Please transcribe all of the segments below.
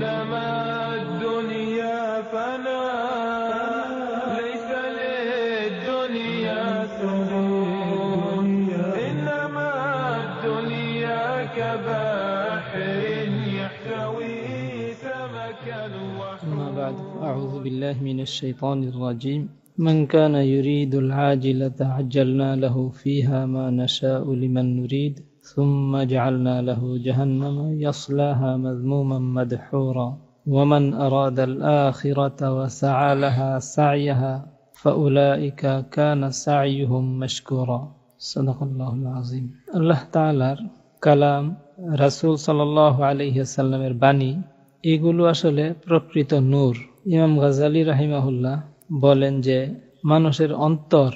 إنما الدنيا فنا ليس للدنيا ثبور إنما الدنيا كبحر يحتوي سمكا أما بعد أعوذ بالله من الشيطان الرجيم. من كان يريد العاجلة عجلنا له فيها ما نشاء لمن نريد. ثم جعلنا له جهنم يصلاها مذموما مدحورا ومن أراد الآخرة وسعى لها سعيها فأولئك كان سعيهم مشكورا صدق الله العظيم الله تعالى কালাম রাসূল সাল্লাল্লাহু আলাইহি সাল্লামের বাণী এগুলো আসলে প্রকৃত নূর ইমাম গাজালি রাহিমাহুল্লাহ বলেন যে মানুষের অন্তর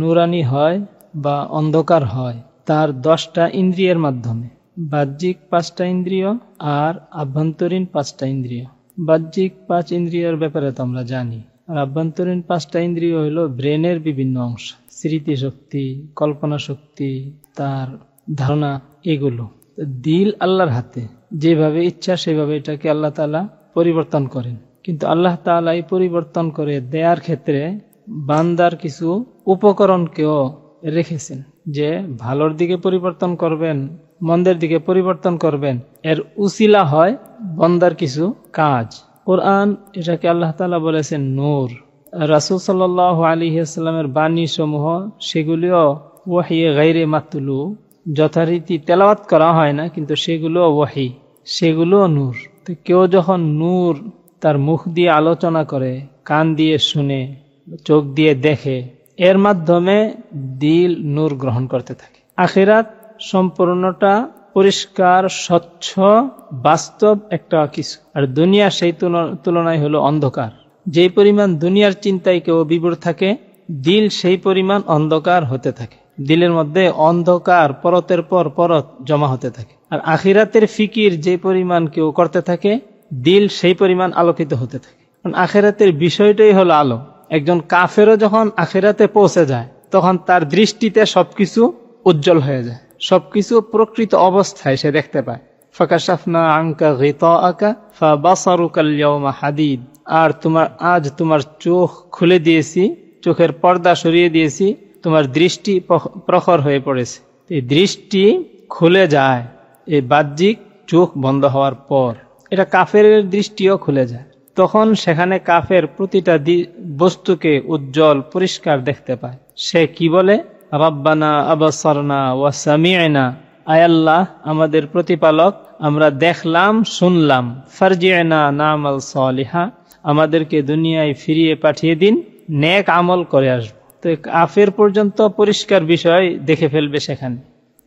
নুরানি হয় বা অন্ধকার হয় তার দশটা ইন্দ্রিয়ের মাধ্যমে। বাহ্যিক পাঁচটা ইন্দ্রিয় আর আভ্যন্তরীণ পাঁচটা ইন্দ্রিয়। বাহ্যিক পাঁচ ইন্দ্রিয়ের ব্যাপারে তো আমরা জানি। আর আভ্যন্তরীণ পাঁচটা ইন্দ্রিয় হলো ব্রেনের বিভিন্ন অংশ। স্মৃতিশক্তি কল্পনা শক্তি তার ধারণা, এগুলো। দিল আল্লাহর হাতে। যেভাবে ইচ্ছা সেভাবে এটাকে আল্লাহ তালা পরিবর্তন করেন। কিন্তু আল্লাহ তালা এই পরিবর্তন করে দেয়ার ক্ষেত্রে বান্দার কিছু উপকরণকেও রেখেছেন। যে ভালোর দিকে পরিবর্তন করবেন, মন্দের দিকে পরিবর্তন করবেন, এর উসিলা হয় বন্দার কিছু কাজ। কোরআন এটাকে আল্লাহ তালা বলেছেন নূর। রাসুল সাল আলী আসসালামের বাণী সমূহ সেগুলিও ওয়াহিয়ে গাইরে মাতুলু। যথারীতি তেলাওয়াত করা হয় না, কিন্তু সেগুলো ওয়াহি, সেগুলো নূর। তো কেউ যখন নূর তার মুখ দিয়ে আলোচনা করে, কান দিয়ে শুনে, চোখ দিয়ে দেখে এর মাধ্যমে দিল নূর গ্রহণ করতে থাকে। আখেরাত সম্পূর্ণটা পরিষ্কার, স্বচ্ছ, বাস্তব একটা কিছু। আর দুনিয়া সেই তুলনায় হলো অন্ধকার। যে পরিমাণ দুনিয়ার চিন্তায় কেউ বিবর থাকে, দিল সেই পরিমাণ অন্ধকার হতে থাকে। দিলের মধ্যে অন্ধকার, পরতের পর পরত জমা হতে থাকে। আর আখিরাতের ফিকির যে পরিমাণ কেউ করতে থাকে, দিল সেই পরিমাণ আলোকিত হতে থাকে। আখেরাতের বিষয়টাই হলো আলো। একজন কাফেরও যখন আখেরাতে পৌঁছে যায়, তখন তার দৃষ্টিতে সবকিছু উজ্জ্বল হয়ে যায়। সবকিছু প্রকৃত অবস্থায় সে দেখতে পায়। ফাকাশাফনা আঙ্কা গিত আকা ফা বাসারুকাল্যমা হাদিদ। আর তোমার, আজ তোমার চোখ খুলে দিয়েছি, চোখের পর্দা সরিয়ে দিয়েছি, তোমার দৃষ্টি প্রখর হয়ে পড়েছে। এই দৃষ্টি খুলে যায়, এই বাহ্যিক চোখ বন্ধ হওয়ার পর। এটা কাফের দৃষ্টিও খুলে যায়। তখন সেখানে কাফের প্রতিটা বস্তুকে উজ্জ্বল, পরিষ্কার দেখতে পায়। সে কি বলে? রব্বানা আবাসরনা ওয়াসামিনা আয়াল্লাহ আমাদের প্রতিপালক, আমরা দেখলাম, শুনলাম। ফারজিনা নাম আল সলিহা। আমাদেরকে দুনিয়ায় ফিরিয়ে পাঠিয়ে দিন, নেক আমল করে আসব। তো কাফের পর্যন্ত পরিষ্কার বিষয় দেখে ফেলবে সেখানে।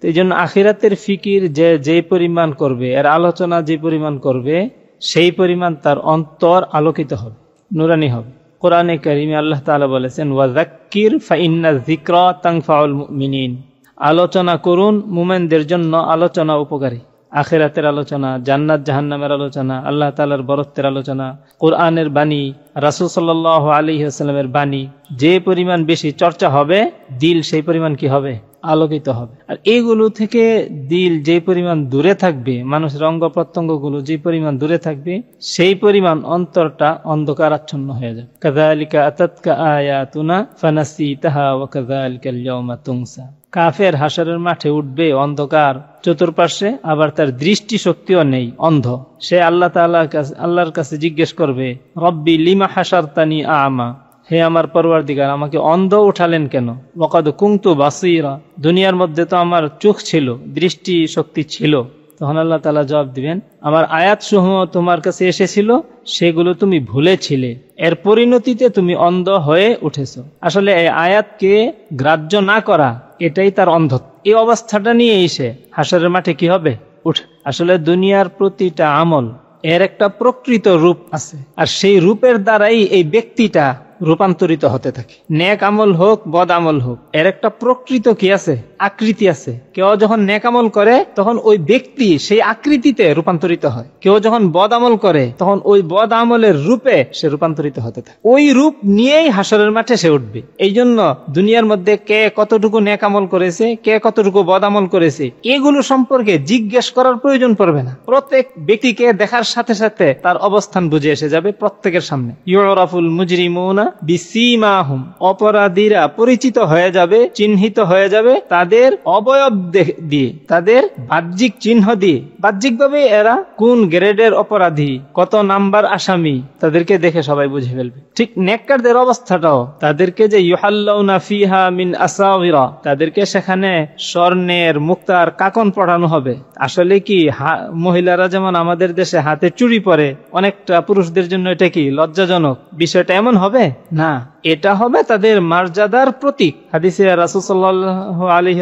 তো এই জন্য আখিরাতের ফিকির যে যে পরিমাণ করবে, এর আলোচনা যে পরিমাণ করবে সেই পরিমাণ তার অন্তর আলোকিত হবে, নুরানি হবে। কোরআনে করিমে আল্লাহ তালা বলেছেন ওয়াজাক্কির ফাইন্না জিক্র তাংফাউল মিনিন আলোচনা করুন মুমেনদের জন্য আলোচনা উপকারী। আখেরাতের আলোচনা, জান্নাত, জাহান্নামের আলোচনা, আল্লাহ তালার বরত্বের আলোচনা, কোরআনের বাণী, রাসুল সাল্লাহ আলী আসসালামের বাণী, যে পরিমাণ বেশি চর্চা হবে, দিল সেই পরিমাণ কি হবে? আলোকিত হবে। আর এইগুলো থেকে দিল যে পরিমাণ দূরে থাকবে মানুষের অঙ্গ প্রত্যঙ্গগুলো যে পরিমাণ দূরে থাকবে, সেই পরিমাণ অন্তরটা অন্ধকার আচ্ছন্ন হয়ে যাবে। কাদালিকা আতাতকা আয়াতুনা ফানাসি তাহা ও কাদালিকা তুংসা। কাফের হাসারের মাঠে উঠবে অন্ধকার, চতুর্পার্শ্বে আবার তার দৃষ্টি শক্তিও নেই, অন্ধ। সে আল্লাহ আল্লাহর কাছে জিজ্ঞেস করবে, রব্বি, লিমা হাসার তানি আমা? হে আমার পরওয়ার দিগার আমাকে অন্ধ উঠালেন কেন? বকাদ কুংতু বাসিরা। দুনিয়ার মধ্যে তো আমার চোখ ছিল, দৃষ্টি শক্তি ছিল। তখন আল্লাহ তালা জবাব দিবেন, আমার আয়াত সমূহ তোমার কাছে এসেছিল, সেগুলো তুমি ভুলেছিলে। এর পরিণতিতে তুমি অন্ধ হয়ে উঠেছ। আসলে এই আয়াতকে গ্রাহ্য না করা, এটাই তার অন্ধ এই অবস্থাটা নিয়ে এসে হাসরের মাঠে কি হবে? উঠ। আসলে দুনিয়ার প্রতিটা আমল, এর একটা প্রকৃত রূপ আছে। আর সেই রূপের দ্বারাই এই ব্যক্তিটা রূপান্তরিত হতে থাকে। নেক আমল হোক বদ আমল হোক এর একটা প্রকৃত কি আছে? আকৃতি আছে। কেউ যখন নেকামল করে, তখন ওই ব্যক্তি সেই আকৃতিতে রূপান্তরিত হয়। কেউ যখন বদ আমল করে, তখন ওই বদ আমলের রূপে সে রূপান্তরিত হতে থাকে। ওই রূপ নিয়েই হাসরের মাঠে সে উঠবে। এই জন্য দুনিয়ার মধ্যে কে কতটুকু নেকামল করেছে, কে কতটুকু বদ আমল করেছে, এগুলো সম্পর্কে জিজ্ঞেস করার প্রয়োজন পড়বে না। প্রত্যেক ব্যক্তিকে দেখার সাথে সাথে তার অবস্থান বুঝে এসে যাবে প্রত্যেকের সামনে। ইউরাফুল মুজরিমুনা বিসিমাহুম। অপরাধীরা পরিচিত হয়ে যাবে, চিহ্নিত হয়ে যাবে, তাদের অবয়ব দিয়ে, তাদের বাহ্যিক চিহ্ন দিয়ে। বাহ্যিকভাবে এরা কোন গ্রেডের অপরাধী, কত নাম্বার আসামি, তাদেরকে দেখে সবাই বুঝে ফেলবে। ঠিক নেককারদের অবস্থাটাও, তাদেরকে যে ইউহাল্লাউনা ফিহা মিন আসাউরা তাদেরকে সেখানে স্বর্ণের মুক্তার কাকন পড়ানো হবে। আসলে কি মহিলারা যেমন আমাদের দেশে হাতে চুরি পরে, অনেকটা পুরুষদের জন্য এটা কি লজ্জাজনক? বিষয়টা এমন হবে? না। এটা হবে তাদের মর্যাদার প্রতীক। হাদিসে রাসুসাল্লাহ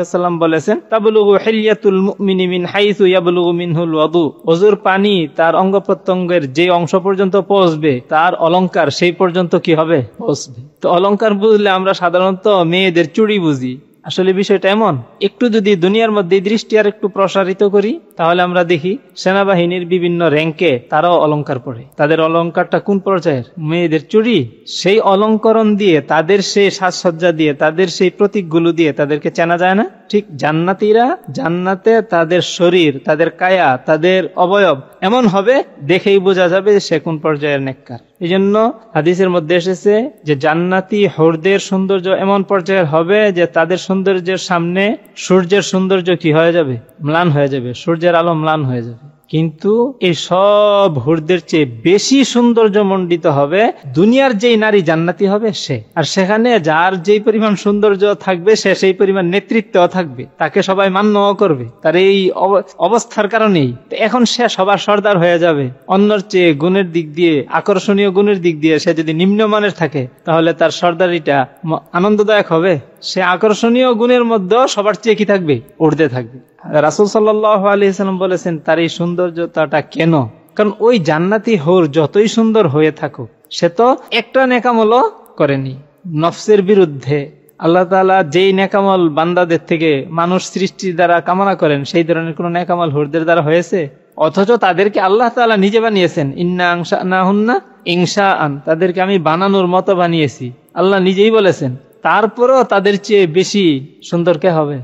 আলহিহাল্লাম বলেছেন, তাবলুগু হেলিয়াতুল মুমিনি মিন হাইসু ইয়াবলুগু মিনহুল ওয়াদু। ওজুর পানি তার অঙ্গ প্রত্যঙ্গের যে অংশ পর্যন্ত পৌঁছবে, তার অলংকার সেই পর্যন্ত কি হবে? পৌঁছবে। তো অলংকার বুঝলে আমরা সাধারণত মেয়েদের চুড়ি বুঝি। আসলে বিষয়টা এমন, একটু যদি দুনিয়ার মধ্যে দৃষ্টি আর একটু প্রসারিত করি, তাহলে আমরা দেখি সেনাবাহিনীর বিভিন্ন র্যাঙ্কে তারাও অলঙ্কার পড়ে তাদের অলঙ্কারটা কোন পর্যায়ের? মেয়েদের চুরি। সেই অলঙ্করণ দিয়ে, তাদের সেই সাজসজ্জা দিয়ে, তাদের সেই প্রতীকগুলো দিয়ে তাদেরকে চেনা যায় না? ঠিক জান্নাতিরা জান্নাতে তাদের শরীর, তাদের কায়া, তাদের অবয়ব এমন হবে, দেখেই বোঝা যাবে সে কোন পর্যায়ের নেককার। এই জন্য হাদিসের মধ্যে এসেছে যে জান্নাতি হরদের সৌন্দর্য এমন পর্যায়ের হবে যে তাদের সৌন্দর্যের সামনে সূর্যের সৌন্দর্য কি হয়ে যাবে? ম্লান হয়ে যাবে। সূর্যের আলো ম্লান হয়ে যাবে। কিন্তু এই সব হুরদের চেয়ে বেশি সৌন্দর্য মণ্ডিত হবে দুনিয়ার যেই নারী জান্নাতি হবে সে। আর সেখানে যার যেই পরিমাণ সৌন্দর্য থাকবে, সে সেই পরিমাণ নেতৃত্ব থাকবে। তাকে সবাই মান্য করবে। তার এই অবস্থার কারণেই এখন সে সবার সর্দার হয়ে যাবে। অন্যর চেয়ে গুণের দিক দিয়ে, আকর্ষণীয় গুণের দিক দিয়ে সে যদি নিম্নমানের থাকে, তাহলে তার সর্দারিটা আনন্দদায়ক হবে। সে আকর্ষণীয় গুণের মধ্যেও সবার চেয়ে কি থাকবে? উঠতে থাকবে। রাসুল সাল্লাহ আলিয়াল্লাম বলেছেন, তার এই সৌন্দর্যতাটা কেন? কারণ ওই জান্নাতি হোর যতই সুন্দর হয়ে থাকুক, সে তো একটা নেকামলও করেনি। নফসের বিরুদ্ধে আল্লাহ তালা যেই নেকামল বান্দাদের থেকে মানুষ সৃষ্টির দ্বারা কামনা করেন, সেই ধরনের কোন নেকামল হোরদের দ্বারা হয়েছে? অথচ তাদেরকে আল্লাহ তালা নিজে বানিয়েছেন, ইন্না আংসা না হুন্না ইংসা আন তাদেরকে আমি বানানোর মতো বানিয়েছি। আল্লাহ নিজেই বলেছেন, তারপরও তাদের চেয়ে বেশি সুন্দর কে হবে?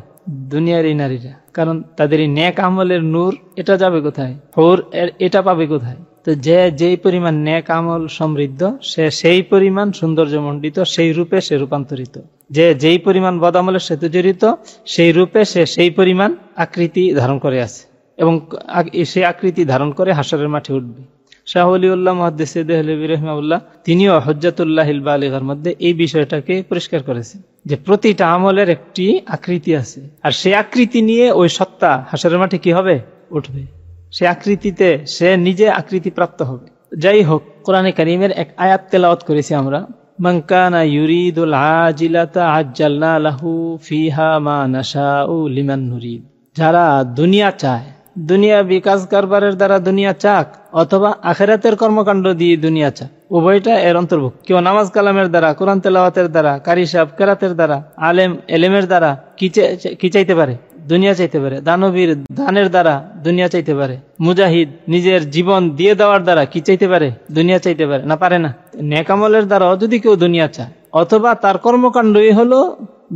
দুনিয়ার এই নারীরা। কারণ তাদের এই ন্যাক আমলের নূর, এটা যাবে কোথায়? হোর এটা পাবে কোথায়? তো যে, যেই পরিমাণ ন্যাক আমল সমৃদ্ধ, সে সেই পরিমাণ সৌন্দর্যমণ্ডিত, সেই রূপে সে রূপান্তরিত। যে, যেই পরিমাণ বদামলের সাথে জড়িত, সেই রূপে সে সেই পরিমাণ আকৃতি ধারণ করে আছে। এবং সেই আকৃতি ধারণ করে হাসরের মাঠে উঠবে। শাহ আলিউল্লাহ রহমাউল্লাহ তিনিও হজ্জাতুল্লাহ বালিগার মধ্যে এই বিষয়টাকে পরিষ্কার করেছেন। যে প্রতিটা আমলের একটি আকৃতি আছে। আর সেই আকৃতি নিয়ে ওই সত্তা হাসরের মাঠে কি হবে? উঠবে। সে আকৃতিতে সে নিজে আকৃতি প্রাপ্ত হবে। যাই হোক, কোরআনে করিমের এক আয়াত তেলাওয়াত করেছি আমরা। ইউরিদুল ফিহা মা লিমান যারা দুনিয়া চায় দুনিয়া বিকাশ কারবারের দ্বারা দুনিয়া চাক, অথবা আখেরাতের কর্মকাণ্ড দিয়ে দুনিয়া চাক। উভয়টা এর অন্তর্ভুক্ত। কেউ নামাজ কালামের দ্বারা, কোরআন তেলাওয়াতের দ্বারা, কারি সাহেব কেরাতের দ্বারা, আলেম, এলেমের দ্বারা কি চাইতে পারে? দুনিয়া চাইতে পারে। দানবীর দানের দ্বারা দুনিয়া চাইতে পারে। মুজাহিদ নিজের জীবন দিয়ে দেওয়ার দ্বারা কি চাইতে পারে? দুনিয়া চাইতে পারে। না পারে না। নেকামলের দ্বারাও যদি কেউ দুনিয়া চায়, অথবা তার কর্মকাণ্ডই হলো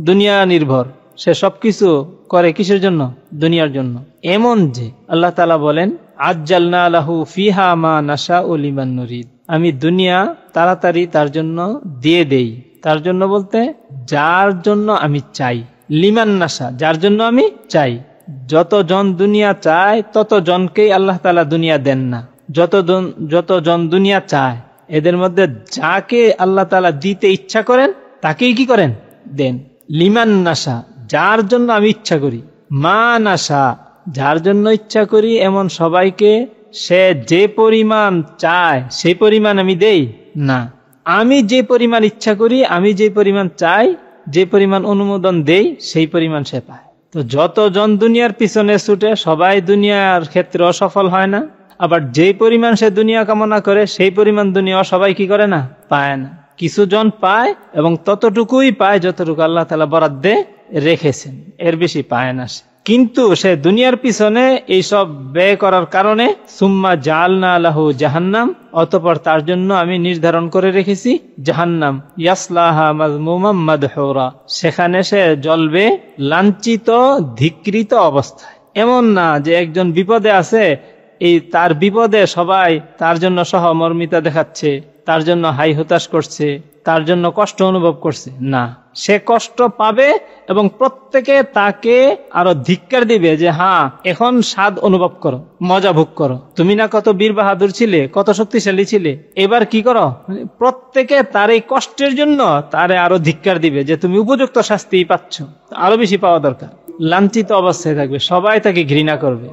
দুনিয়া নির্ভর। সে সবকিছু করে কিসের জন্য? দুনিয়ার জন্য। এমন যে আল্লাহ তালা বলেন, আজ্জালনা আলাহু ফিহা মা নাসা লিমান আমি দুনিয়া তাড়াতাড়ি তার জন্য দিয়ে দেই। তার জন্য বলতে, যার জন্য আমি চাই। লিমান নাসা যার জন্য আমি চাই। যত জন দুনিয়া চায় তত জনকেই আল্লাহ তালা দুনিয়া দেন না। যত যত জন দুনিয়া চায়, এদের মধ্যে যাকে আল্লাহ তালা দিতে ইচ্ছা করেন, তাকেই কি করেন? দেন। লিমান নাসা যার জন্য আমি ইচ্ছা করি। মা নাসা, যার জন্য ইচ্ছা করি এমন সবাইকে সে যে পরিমাণ চায় সেই পরিমাণ আমি দেই? না। আমি যে পরিমাণ ইচ্ছা করি, আমি যে পরিমাণ চাই, যে পরিমাণ অনুমোদন দেই, সেই পরিমাণ সে পায়। তো যতজন দুনিয়ার পিছনে ছুটে, সবাই দুনিয়ার ক্ষেত্রে অসফল হয় না। আবার যে পরিমাণ সে দুনিয়া কামনা করে, সেই পরিমাণ দুনিয়া সবাই কি করে না? পায় না। কিছু জন পায় এবং ততটুকুই পায় যতটুকু আল্লাহ তালা বরাদ দে রেখেছেন, এর বেশি পায় না সে। কিন্তু সে দুনিয়ার পিছনে এইসব ব্যয় করার কারণে সুম্মা জালনা আলাহু জাহান্নাম, অতপর তার জন্য আমি নির্ধারণ করে রেখেছি, জাহান্নাম, ইয়াসলাহা সেখানে সে জ্বলবে লাঞ্ছিত, ধিকৃত অবস্থায়। এমন না যে একজন বিপদে আছে এই তার বিপদে সবাই তার জন্য সহমর্মিতা দেখাচ্ছে, তার জন্য হাই হতাশ করছে, তার জন্য কষ্ট অনুভব করছে। না, সে কষ্ট পাবে এবং প্রত্যেকে তাকে আরও ধিক্কার দিবে যে হ্যাঁ এখন স্বাদ অনুভব করো, মজা ভোগ করো। তুমি না কত বীর বাহাদুর ছিলে, কত শক্তিশালী ছিলে, এবার কি করো? প্রত্যেকে তার এই কষ্টের জন্য তারে আরও ধিক্কার দিবে যে, তুমি উপযুক্ত শাস্তি পাচ্ছ, আরও বেশি পাওয়া দরকার। লাঞ্ছিত অবস্থায় থাকবে, সবাই তাকে ঘৃণা করবে।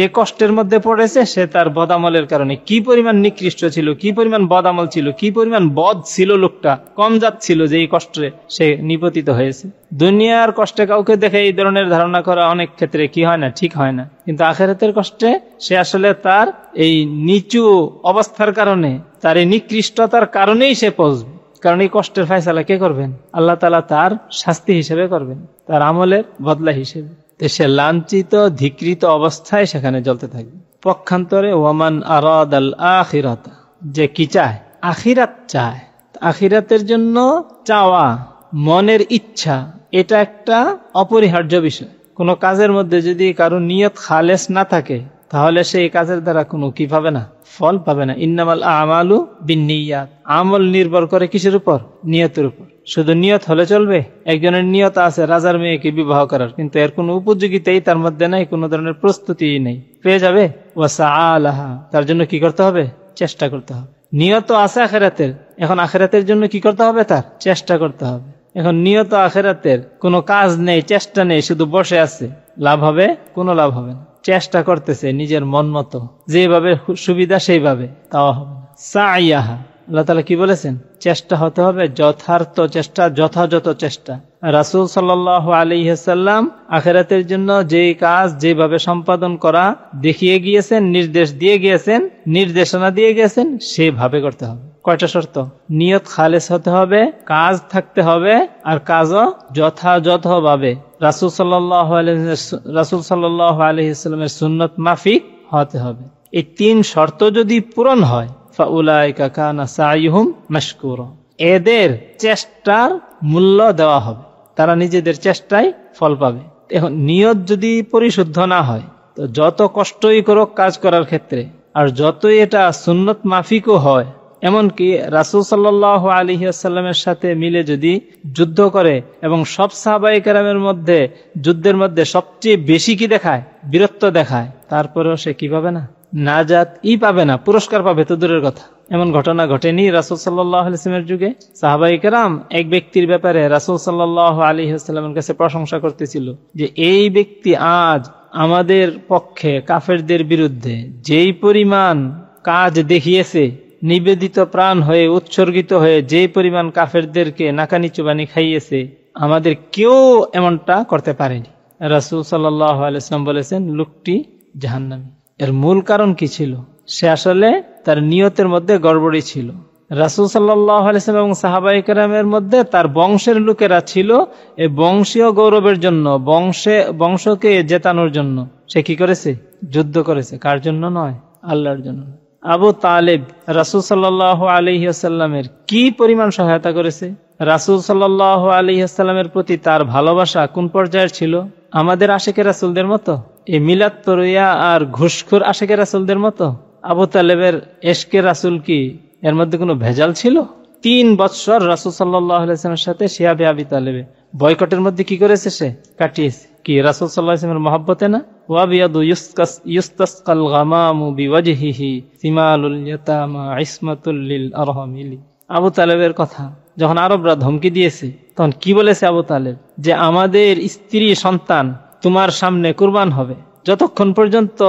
যে কষ্টের মধ্যে পড়েছে, সে তার বদামলের কারণে। কি পরিমাণ নিকৃষ্ট ছিল, কি পরিমাণ বদামল ছিল, কি পরিমাণ বদ ছিল লোকটা, কম যাচ্ছিল যে এই কষ্টে সে নিপতিত হয়েছে। দুনিয়ার কষ্টে কাউকে দেখে এই ধরনের ধারণা করা অনেক ক্ষেত্রে কি হয় না, ঠিক হয় না। কিন্তু আখেরাতের কষ্টে সে আসলে তার এই নিচু অবস্থার কারণে, তার এই নিকৃষ্টতার কারণেই সে পৌঁছবে কারণ এই কষ্টের ফায়সালা কে করবেন? আল্লাহ তালা তার শাস্তি হিসেবে করবেন, তার আমলের বদলা হিসেবে। সে লাঞ্ছিত, ধিকৃত অবস্থায় সেখানে জ্বলতে থাকবে পক্ষান্তরে ওয়ামান আরাদ আল আখিরাতা। যে কি চায়? আখিরাত চায়। আখিরাতের জন্য চাওয়া, মনের ইচ্ছা, এটা একটা অপরিহার্য বিষয়। কোনো কাজের মধ্যে যদি কারও নিয়ত খালেস না থাকে, তাহলে সেই কাজের দ্বারা কোনো কি পাবে না? ফল পাবে না। ইন্নামাল আমালু বিনিয়াত আমল নির্ভর করে কিসের উপর? নিয়তের উপর। শুধু নিয়ত হলে চলবে? একজনের নিয়ত আছে, রাজার মেয়েকে বিবাহ করার, কিন্তু এর কোনো উপযোগিতাই তার মধ্যে নাই, কোনো ধরনের প্রস্তুতি নেই। পেয়ে যাবে? ওয়াসা আলাহা তার জন্য কি করতে হবে? চেষ্টা করতে হবে। নিয়ত আছে আখেরাতের। এখন আখেরাতের জন্য কি করতে হবে তার? চেষ্টা করতে হবে। এখন নিয়ত আখেরাতের। কোনো কাজ নেই, চেষ্টা নেই, শুধু বসে আছে। লাভ হবে? কোনো লাভ হবে না। চেষ্টা করতেছে নিজের মন মতো। যেভাবে সুবিধা সেইভাবে তাও হবে না। সাইয়াহা। আল্লাহ তালা কি বলেছেন? চেষ্টা হতে হবে, যথার্থ চেষ্টা, যথাযথ চেষ্টা। রাসুল সাল আলিহাল্লাম আখেরাতের জন্য যে কাজ, যেভাবে সম্পাদন করা, দেখিয়ে গিয়েছেন, নির্দেশ দিয়ে গিয়েছেন, নির্দেশনা দিয়ে গিয়েছেন, সেভাবে করতে হবে। কয়টা শর্ত? নিয়ত খালেস হতে হবে, কাজ থাকতে হবে, আর কাজও যথাযথভাবে। রাসুল সাল্লাহ রাসুল সাল্লাহ আলহিমের সুন্নত মাফিক হতে হবে। এই তিন শর্ত যদি পূরণ হয় এদের চেষ্টার মূল্য দেওয়া হবে। তারা নিজেদের চেষ্টায় ফল পাবে। এখন নিয়ত যদি পরিশুদ্ধ না হয়, তো যত কষ্টই করুক কাজ করার ক্ষেত্রে, আর যতই এটা সুন্নত মাফিকও হয় এমনকি রাসুল সাল্লাহ আলী আসাল্লামের সাথে মিলে যদি যুদ্ধ করে এবং সব সাহাবাই কেরামের মধ্যে, যুদ্ধের মধ্যে সবচেয়ে বেশি কি দেখায়? বীরত্ব দেখায়। তারপরেও সে কি পাবে না? নাজাত ই পাবে না, পুরস্কার পাবে, তো দূরের কথা। এমন ঘটনা ঘটেনি রাসুল সাল্লামের যুগে। সাহাবাই কেরাম এক ব্যক্তির ব্যাপারে রাসুল সাল্লাহ আলী আসসালামের কাছে প্রশংসা করতেছিল যে, এই ব্যক্তি আজ আমাদের পক্ষে কাফেরদের বিরুদ্ধে যেই পরিমাণ কাজ দেখিয়েছে নিবেদিত প্রাণ হয়ে উৎসর্গিত হয়ে যে পরিমাণ কাফেরদেরকে নাকানি চুবানি খাইয়েছে, আমাদের কেউ এমনটা করতে পারেনি। রাসুল সাল্লাম বলেছেন, লোকটি জাহান্নামী। এর মূল কারণ কি ছিল? সে আসলে তার নিয়তের মধ্যে গড়বড়ি ছিল। রাসুল সাল্লাম এবং সাহাবাই কেরামের মধ্যে তার বংশের লোকেরা ছিল এই বংশীয় গৌরবের জন্য, বংশে, বংশকে জেতানোর জন্য। সে কি করেছে? যুদ্ধ করেছে। কার জন্য নয়? আল্লাহর জন্য আবু তালেব রাসুল সাল্লাহ আলহিহাস্লামের কি পরিমাণ সহায়তা করেছে? রাসুল সাল্লাহ আলহিহাস্লামের প্রতি তার ভালোবাসা কোন পর্যায়ের ছিল? আমাদের আশেকের রাসুলদের মতো? এই মিলাদ তরুয়া আর ঘুষখুর আশেকের রাসুলদের মতো? আবু তালেবের এশকে রাসুল কি এর মধ্যে কোনো ভেজাল ছিল? তিন বৎসর রাসুল সাল্লামের সাথে শিয়াবে আবি তালেবে বয়কটের মধ্যে কি করেছে সে? কাটিয়েছে। কি? রাসুল সাল্লাহামের মহাব্বতে না? ওয়াবিয়াদু ইউস্তাসকাল গামামু বিওয়াজহিহি সিমালুল ইয়াতামা ইসমাতুল্লিল আরহামিলি আবু তালেবের কথা, যখন আরবরা ধমকি দিয়েছে, তখন কি বলেছে আবু তালেব? যে আমাদের স্ত্রী সন্তান তোমার সামনে কুরবান হবে। যতক্ষণ পর্যন্ত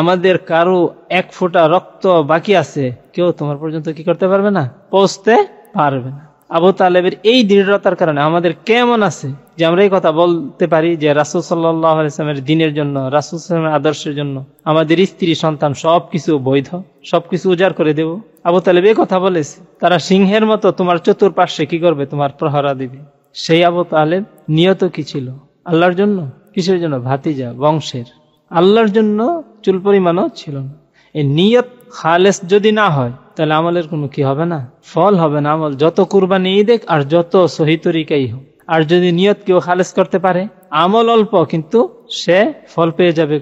আমাদের কারও এক ফোঁটা রক্ত বাকি আছে, কেউ তোমার পর্যন্ত কি করতে পারবে না? পৌঁছতে পারবে না। আবু তালেবের এই দৃঢ়তার কারণে আমাদের কেমন আছে যে আমরা এই কথা বলতে পারি যে রাসুল সাল্লামের দিনের জন্য, রাসুল সাল্লামের আদর্শের জন্য আমাদের স্ত্রী সন্তান সবকিছু বৈধ, সবকিছু উজাড় করে দেব। আবু তালেব এই কথা বলেছে, তারা সিংহের মতো তোমার চতুর্পার্শ্বে কি করবে? তোমার প্রহরা দিবে। সেই আবু তালেব নিয়ত কি ছিল? আল্লাহর জন্য? কিসের জন্য? ভাতিজা, বংশের। আল্লাহর জন্য চুল পরিমাণও ছিল না। এই নিয়ত খালেস যদি না হয় তাহলে আমলের কোনো কি হবে না? ফল হবে না আমল। যত কুরবানি দেখ আর যত সহি তরিকাই হোক। আর যদি নিয়ত কেউ খালেস করতে পারে, আমল অল্প, কিন্তু সে ফল পেয়ে যাবে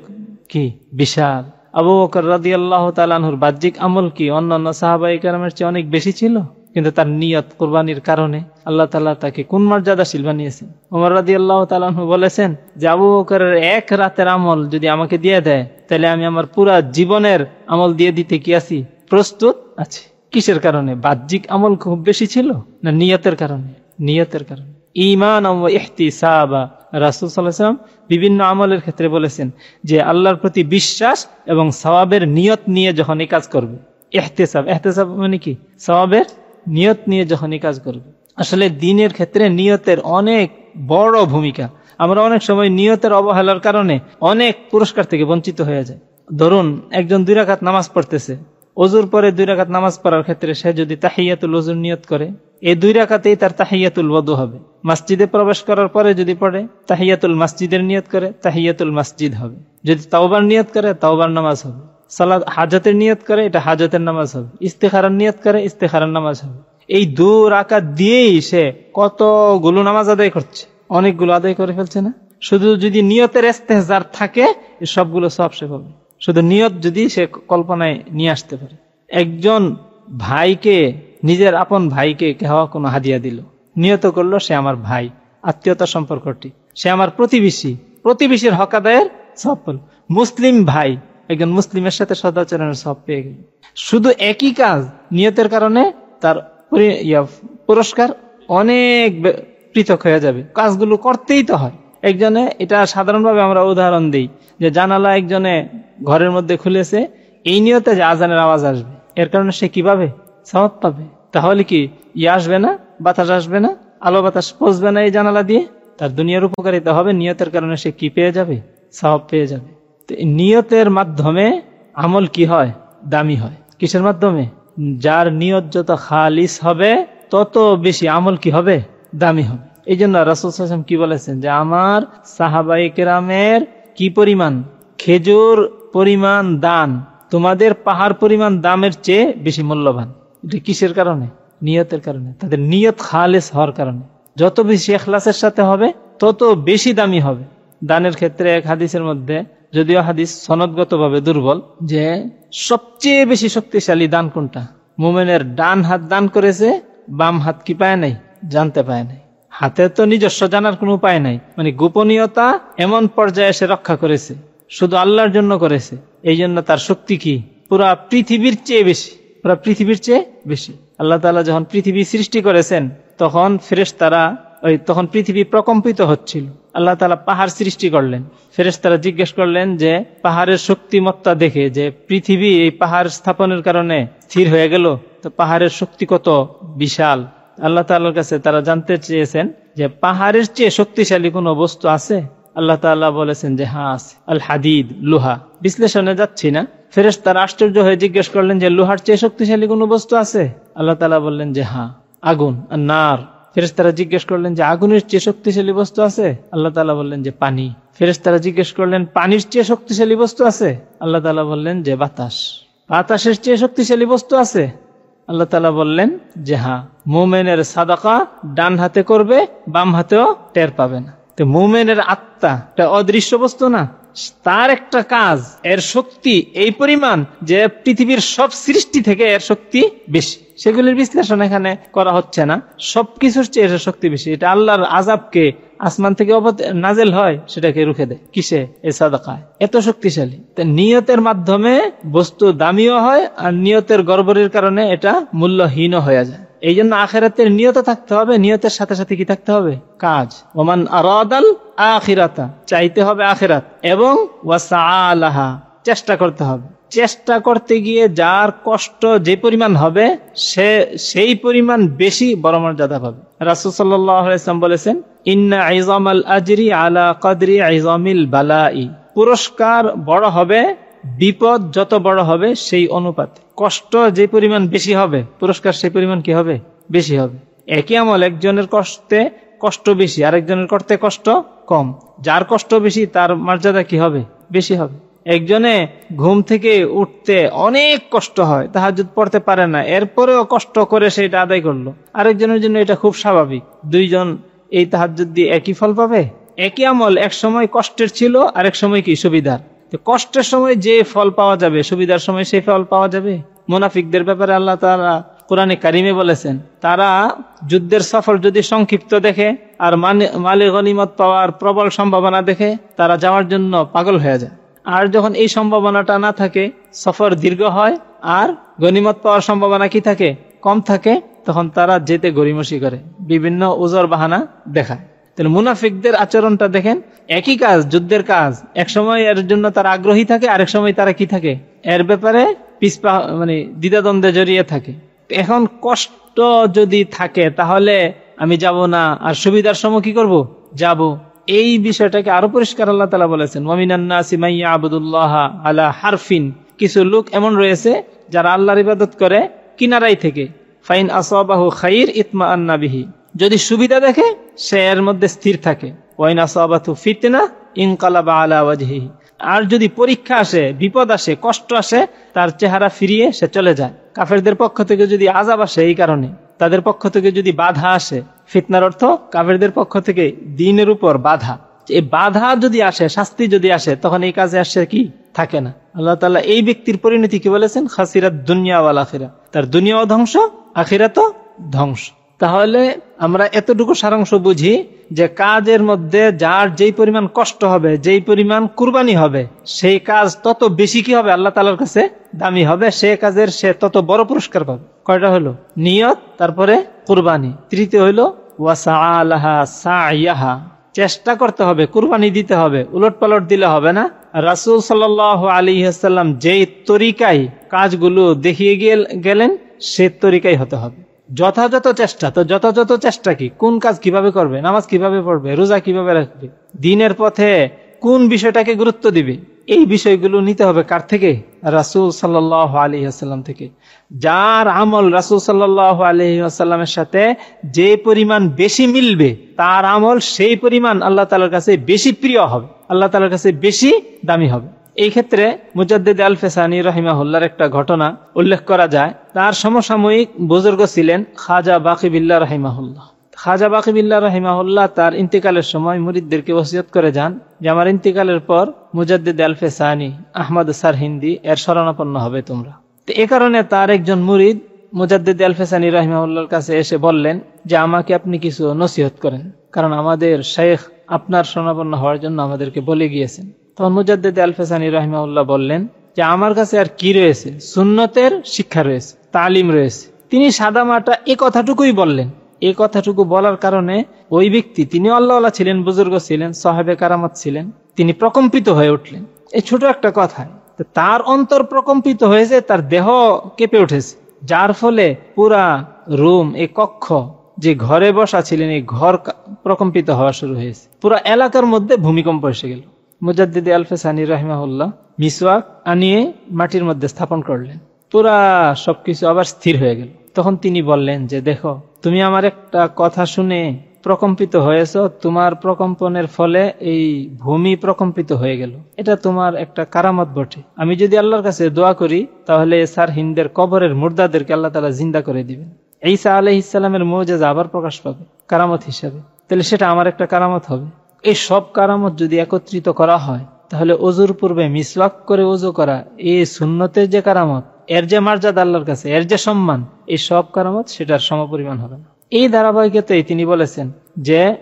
কি? বিশাল। আবু বকর রাদি আল্লাহ তালানহুর বাহ্যিক আমল কি? অন্যান্য সাহাবাই কারামের চেয়ে অনেক বেশি ছিল? কিন্তু তার নিয়ত কোরবানির কারণে আল্লাহ তালা তাকে কোন মর্যাদাশীল বানিয়েছেন? ওমর রাদি আল্লাহ তালানহু বলেছেন, যে আবু বকরের এক রাতের আমল যদি আমাকে দিয়ে দেয়, তাহলে আমি আমার পুরা জীবনের আমল দিয়ে দিতে কি আছি? প্রস্তুত? আছি। কিসের কারণে? বাহ্যিক আমল খুব বেশি ছিল না নিয়তের কারণে? নিয়তের কারণে। ইমান ইহতিসাবা। রাসুল সাল্লাহাম বিভিন্ন আমলের ক্ষেত্রে বলেছেন যে আল্লাহর প্রতি বিশ্বাস এবং সওয়াবের নিয়ত নিয়ে যখন এই কাজ করবে এহতেসাব এহতেসাব মানে কি? সওয়াবের নিয়ত নিয়ে যখন এই কাজ করবে। আসলে দিনের ক্ষেত্রে নিয়তের অনেক বড় ভূমিকা। আমরা অনেক সময় নিয়তের অবহেলার কারণে অনেক পুরস্কার থেকে বঞ্চিত হয়ে যায় ধরুন, একজন দুই রাকাত নামাজ পড়তেছে। অজুর পরে দুই রাকাত নামাজ পড়ার ক্ষেত্রে সে যদি তাহিয়াতুল অজুর নিয়ত করে, এই দুই রাকাতেই তার তাহিয়াতুল বধু হবে। মসজিদে প্রবেশ করার পরে যদি পড়ে, তাহিয়াতুল মসজিদের নিয়ত করে, তাহিয়াতুল মসজিদ হবে। যদি তাওবার নিয়ত করে, তাওবার নামাজ হবে। সালাদ হাজতের নিয়ত করে, এটা হাজতের নামাজ হবে। ইস্তেখারার নিয়ত করে, ইস্তেখারার নামাজ হবে। এই দু রাকাত দিয়েই সে কতগুলো নামাজ আদায় করছে? অনেকগুলো আদায় করে ফেলছে না? শুধু যদি নিয়তের এস্তেহার থাকে সবগুলো সব সে পাবে শুধু নিয়ত যদি সে কল্পনায় নিয়ে আসতে পারে। একজন ভাইকে, নিজের আপন ভাইকে কেহ কোনো হাদিয়া দিল। নিয়ত করল, সে আমার ভাই। আত্মীয়তা সম্পর্কটি। সে আমার প্রতিবেশী। প্রতিবেশীর হক আদায়ের সব মুসলিম ভাই। একজন মুসলিমের সাথে সদাচরণের সব পেয়ে গেল। শুধু একই কাজ, নিয়তের কারণে তার পুরস্কার অনেক পৃথক হয়ে যাবে। কাজগুলো করতেই তো হয়। একজনে, এটা সাধারণভাবে আমরা উদাহরণ দিই যে জানালা একজনে ঘরের মধ্যে খুলেছে, এই নিয়তে যে আজানের আওয়াজ আসবে। এর কারণে সে কি পাবে সওয়াব পাবে। তাহলে কি ইয়ে আসবে না? বাতাস আসবে না? আলো বাতাস পচবে না এই জানালা দিয়ে? তার দুনিয়ার উপকারিতা হবে, নিয়তের কারণে সে কি পেয়ে যাবে? সওয়াব পেয়ে যাবে। তো নিয়তের মাধ্যমে আমল কি হয়? দামি হয়। কিসের মাধ্যমে? যার নিয়ত যত খালিস হবে, তত বেশি আমল কি হবে? দামি হবে। এই জন্য রাসুল কি বলেছেন যে, আমার সাহাবাই কেরামের কি পরিমাণ খেজুর পরিমাণ দান, তোমাদের পাহাড় পরিমাণ দামের চেয়ে বেশি মূল্যবান। এটা কিসের কারণে? নিয়তের কারণে। তাদের নিয়ত খালেস হওয়ার কারণে। যত বেশি এখলাসের সাথে হবে, তত বেশি দামি হবে। দানের ক্ষেত্রে এক হাদিসের মধ্যে, যদিও হাদিস সনদগত ভাবে দুর্বল, যে সবচেয়ে বেশি শক্তিশালী দান কোনটা? মোমেনের ডান হাত দান করেছে, বাম হাত কি পায় নাই? জানতে পায় নাই। হাতে তো নিজস্ব জানার কোনো উপায় নাই। মানে গোপনীয়তা এমন পর্যায়ে এসে রক্ষা করেছে। শুধু আল্লাহর জন্য করেছে। এই জন্য তার শক্তি কি? পুরা পৃথিবীর চেয়ে বেশি। পুরা পৃথিবীর চেয়ে বেশি। আল্লাহ তালা যখন পৃথিবী সৃষ্টি করেছেন, তখন ফেরেশ তারা ওই তখন পৃথিবী প্রকম্পিত হচ্ছিল। আল্লাহ তালা পাহাড় সৃষ্টি করলেন। ফেরেশ তারা জিজ্ঞেস করলেন যে, পাহাড়ের শক্তিমত্তা দেখে যে পৃথিবী এই পাহাড় স্থাপনের কারণে স্থির হয়ে গেল, তো পাহাড়ের শক্তি কত বিশাল। আল্লাহ তাল্লার কাছে তারা জানতে চেয়েছেন যে, পাহাড়ের চেয়ে শক্তিশালী কোনো বস্তু আছে? আল্লাহ তাল্লাহ বলেছেন যে হ্যাঁ আছে। আল হাদিদ লোহা। বিশ্লেষণে যাচ্ছি না। ফেরেস তার আশ্চর্য হয়ে জিজ্ঞেস করলেন যে, লোহার চেয়ে শক্তিশালী কোনো বস্তু আছে? আল্লাহ তালা বললেন যে হ্যাঁ আগুন আর নার ফেরেস তারা জিজ্ঞেস করলেন যে, আগুনের চেয়ে শক্তিশালী বস্তু আছে? আল্লাহ তালা বললেন যে, পানি। ফেরেস তারা জিজ্ঞেস করলেন, পানির চেয়ে শক্তিশালী বস্তু আছে? আল্লাহ তালা বললেন যে, বাতাস। বাতাসের চেয়ে শক্তিশালী বস্তু আছে? আল্লাহ তালা বললেন যে হ্যাঁ মোমেনের সাদাকা ডান হাতে করবে, বাম হাতেও টের পাবে না। তো মোমেনের আত্মা এটা অদৃশ্য বস্তু না, তার একটা কাজ, এর শক্তি এই পরিমাণ যে পৃথিবীর সব সৃষ্টি থেকে এর শক্তি বেশি। সেগুলির বিশ্লেষণ এখানে করা হচ্ছে না। সবকিছুর চেয়ে এর শক্তি বেশি। এটা আল্লাহর আজাবকে আসমান থেকে নাজেল হয়, সেটাকে রুখে দেয়। কিসে? এ সাদাকায়। এত শক্তিশালী। নিয়তের মাধ্যমে বস্তু দামিও হয় আর নিয়তের গর্বরের কারণে এটা মূল্যহীন হয়ে যায়। এই জন্য আখেরাতের নিয়ত থাকতে হবে। নিয়তের সাথে সাথে কি থাকতে হবে? কাজ। ওমান আরাদাল আখিরাতা। চাইতে হবে আখেরাত। এবং ওয়াসালাহা চেষ্টা করতে হবে। চেষ্টা করতে গিয়ে যার কষ্ট যে পরিমাণ হবে, সে সেই পরিমাণ বেশি বড় মর্যাদা পাবে। রাসুল সাল্লাম বলেছেন, ইন্না আইজাম আল আজরি আলা কাদরি আইজামিল বালাই পুরস্কার বড় হবে বিপদ যত বড় হবে, সেই অনুপাতে। কষ্ট যে পরিমাণ বেশি হবে, পুরস্কার সেই পরিমাণ কি হবে? বেশি হবে। একই আমল, একজনের কষ্টে কষ্ট বেশি, আরেকজনের করতে কষ্ট কম। যার কষ্ট বেশি, তার মর্যাদা কি হবে? বেশি হবে। একজনে ঘুম থেকে উঠতে অনেক কষ্ট হয় তাহাজুদ পড়তে পারে না, এরপরেও কষ্ট করে সেটা আদায় করল। আরেকজনের জন্য এটা খুব স্বাভাবিক। দুইজন এই তাহাজুদ দিয়ে একই ফল পাবে? একই আমল এক সময় কষ্টের ছিল আরেক সময় কি সুবিধার? কষ্টের সময় যে ফল পাওয়া যাবে, সুবিধার সময় সেই ফল পাওয়া যাবে? মোনাফিকদের ব্যাপারে আল্লাহ তারা কোরআনে কারিমে বলেছেন, তারা যুদ্ধের সফর যদি সংক্ষিপ্ত দেখে আর মানে মালে গনিমত পাওয়ার প্রবল সম্ভাবনা দেখে, তারা যাওয়ার জন্য পাগল হয়ে যায়। আর যখন এই সম্ভাবনাটা না থাকে, সফর দীর্ঘ হয় আর গনিমত পাওয়ার সম্ভাবনা কি থাকে? কম থাকে, তখন তারা যেতে গরিমসি করে, বিভিন্ন উজর বাহানা দেখায়। তাহলে মুনাফিকদের আচরণটা দেখেন, একই কাজ, যুদ্ধের কাজ। এক সময় এর জন্য তারা আগ্রহী থাকে, আরেক সময় তারা কি থাকে? এর ব্যাপারে পিসপা মানে দ্বিধাদ্বন্দ্বে জড়িয়ে থাকে। এখন কষ্ট যদি থাকে, তাহলে আমি যাব না, আর সুবিধার সময় কি করব? যাব। এই বিষয়টাকে আরও পরিষ্কার আল্লাহ তালা বলেছেন মমিনান্না সিমাইয়া আবুদুল্লাহ আলা হারফিন। কিছু লোক এমন রয়েছে, যারা আল্লাহর ইবাদত করে কিনারাই থেকে। ফাইন আসাবাহু খাইর ইতমা আন্নাবিহি যদি সুবিধা দেখে, সে এর মধ্যে স্থির থাকে। আলা আর যদি পরীক্ষা আসে, বিপদ আসে, কষ্ট আসে, তার চেহারা ফিরিয়ে সে চলে যায়। কাফেরদের পক্ষ থেকে যদি আজাব আসে এই কারণে, তাদের পক্ষ থেকে যদি বাধা আসে, ফিতনার অর্থ কাফেরদের পক্ষ থেকে দিনের উপর বাধা। এই বাধা যদি আসে, শাস্তি যদি আসে, তখন এই কাজে আসে কি? থাকে না। আল্লাহ তালা এই ব্যক্তির পরিণতি কি বলেছেন? খাসিরাত দুনিয়া আখিরা তার দুনিয়াও ধ্বংস আখিরা তো ধ্বংস। তাহলে আমরা এতটুকু সারাংশ বুঝি যে কাজের মধ্যে যার যেই পরিমাণ কষ্ট হবে, যেই পরিমাণ কুরবানি হবে, সেই কাজ তত বেশি কি হবে আল্লাহ তালার কাছে দামি হবে, সে কাজের সে তত বড় পুরস্কার পাবে। কয়টা হলো? নিয়ত, তারপরে কুরবানি। তৃতীয় হইল ওয়াসা চেষ্টা করতে হবে, কুরবানি দিতে হবে উলট পালট দিলে হবে না। রাসুল সাল আলী হাসাল্লাম যেই তরিকায় কাজগুলো দেখিয়ে গেলেন, সে তরিকাই হতে হবে। যথাযথ চেষ্টা, তো যথাযথ চেষ্টা কি? কোন কাজ কীভাবে করবে? নামাজ কীভাবে পড়বে? রোজা কীভাবে রাখবে? দিনের পথে কোন বিষয়টাকে গুরুত্ব দিবে? এই বিষয়গুলো নিতে হবে কার থেকে? রাসুল সাল্লাহ আলী থেকে। যার আমল রাসুল সাল্লাহ আলী সাথে যে পরিমাণ বেশি মিলবে, তার আমল সেই পরিমাণ আল্লাহ তালার কাছে বেশি প্রিয় হবে, আল্লাহ তালার কাছে বেশি দামি হবে। এই ক্ষেত্রে মুজাদ্দিদ আল ফেসানি রহিমাহুল্লার একটা ঘটনা উল্লেখ করা যায়। তার সমসাময়িক বুজুর্গ ছিলেন খাজা বাকিবিল্লা রহিমাহুল্লাহ। খাজা বাকিবিল্লা রহিমাহুল্লাহ তার ইন্তিকালের সময় মুরিদদেরকে ওসিয়ত করে যান, যে আমার ইন্তিকালের পর মুজাদ্দিদ আল ফেসানি আহমদ সার হিন্দি এর শরণাপন্ন হবে তোমরা। তো এ কারণে তার একজন মুরিদ মুজাদ্দিদ আল ফেসানি রহিমাহুল্লার কাছে এসে বললেন যে, আমাকে আপনি কিছু নসিহত করেন, কারণ আমাদের শেখ আপনার শরণাপন্ন হওয়ার জন্য আমাদেরকে বলে গিয়েছেন। তখন মুজাদ্দিদ আল ফেসানি রহিমাউল্লাহ বললেন যে, আমার কাছে আর কি রয়েছে? সুন্নতের শিক্ষা রয়েছে, তালিম রয়েছে। তিনি সাদা মাটা এ কথাটুকুই বললেন। এ কথাটুকু বলার কারণে ওই ব্যক্তি, তিনি আল্লাহ ছিলেন, বুজুর্গ ছিলেন, সাহেবে কারামত ছিলেন, তিনি প্রকম্পিত হয়ে উঠলেন। এই ছোট একটা কথায় তার অন্তর প্রকম্পিত হয়েছে, তার দেহ কেঁপে উঠেছে, যার ফলে পুরা রুম এ কক্ষ, যে ঘরে বসা ছিলেন, এই ঘর প্রকম্পিত হওয়া শুরু হয়েছে। পুরা এলাকার মধ্যে ভূমিকম্প এসে গেল। মুজাদ্দিদ আলফেসানি রহমাউল্লাহ মিসওয়াক আনিয়ে মাটির মধ্যে স্থাপন করলেন। পুরা সবকিছু আবার স্থির হয়ে গেল। তখন তিনি বললেন যে, দেখো, তুমি আমার একটা কথা শুনে প্রকম্পিত হয়েছ। তোমার প্রকম্পনের ফলে এই ভূমি প্রকম্পিত হয়ে গেল। এটা তোমার একটা কারামত বটে। আমি যদি আল্লাহর কাছে দোয়া করি, তাহলে সার হিন্দের কবরের মুর্দাদেরকে আল্লাহ তালা জিন্দা করে দিবেন। ঈসা আলহ ইসলামের মৌজাজ আবার প্রকাশ পাবে, কারামত হিসাবে। তাহলে সেটা আমার একটা কারামত হবে। এই সব কারামত যদি একত্রিত করা হয়, তাহলে অজুর পূর্বে মিসওয়াক করে অজু করা এই সুন্নতের যে কারামত, এর যে মর্যাদা আল্লাহর কাছে, এর যে সম্মান, এই সব কারামত সেটার সমপরিমাণ হবে না। এই ধারাবাহিকতাই তিনি বলেছেন যে,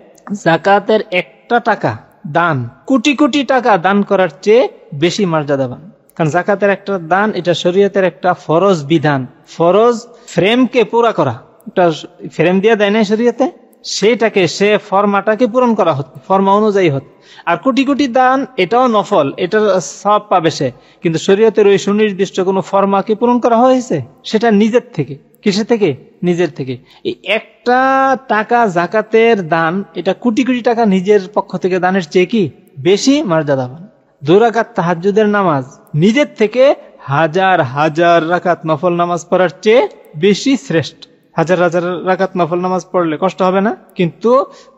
জাকাতের একটা টাকা দান, কোটি কোটি টাকা দান করার চেয়ে বেশি মর্যাদাবান। কারণ জাকাতের একটা দান, এটা শরীয়তের একটা ফরজ বিধান। ফরজ ফ্রেমকে পুরা করা। একটা ফ্রেম দিয়ে দেয় না শরীয়তে? সেটাকে, সে ফর্মাটাকে পূরণ করা হতো, ফর্মা অনুযায়ী হতো। আর কোটি কোটি দান, এটাও নফল, এটার সব পাবে সে। কিন্তু শরীয়তের ওই সুনির্দিষ্ট কোনো ফর্মাকে পূরণ করা হয়েছে? সেটা নিজের থেকে। কিসের থেকে? নিজের থেকে। এই একটা টাকা জাকাতের দান, এটা কোটি কোটি টাকা নিজের পক্ষ থেকে দানের চেয়ে কি? বেশি মর্যাদাবান। দুরাকাত তাহাজুদের নামাজ, নিজের থেকে হাজার হাজার রাকাত নফল নামাজ পড়ার চেয়ে বেশি শ্রেষ্ঠ। হাজার হাজার রাকাত নফল নামাজ পড়লে কষ্ট হবে না? কিন্তু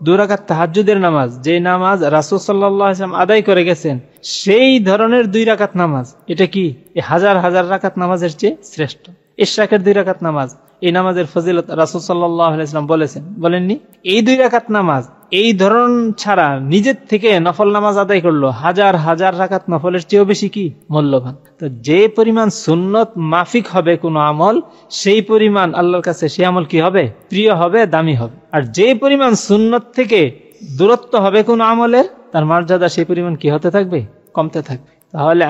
দু রাকাত তাহাজুদের নামাজ, যে নামাজ রাসুল সাল্লাম আদায় করে গেছেন, সেই ধরনের দুই রাকাত নামাজ, এটা কি? হাজার হাজার রাকাত নামাজের চেয়ে শ্রেষ্ঠ। ইশাকের দুই রাকাত নামাজ এই নামাজের ফজিলত রাসুল সাল্লাম বলেছেন। বলেননি, এই দুই রাকাত নামাজ, এই ধরন ছাড়া নিজের থেকে নফল নামাজ আদায় করল হাজার হাজার রাকাত নফলের চেয়েও বেশি কি? মূল্যবান। তো যে পরিমাণ সুন্নত মাফিক হবে কোন আমল, সেই পরিমাণ আল্লাহর কাছে সেই আমল কি হবে? প্রিয় হবে, দামি হবে। আর যে পরিমাণ সুন্নত থেকে দূরত্ব হবে কোন আমলের তার মর্যাদা সেই পরিমাণ কি হতে থাকবে? কমতে থাকবে। তাহলে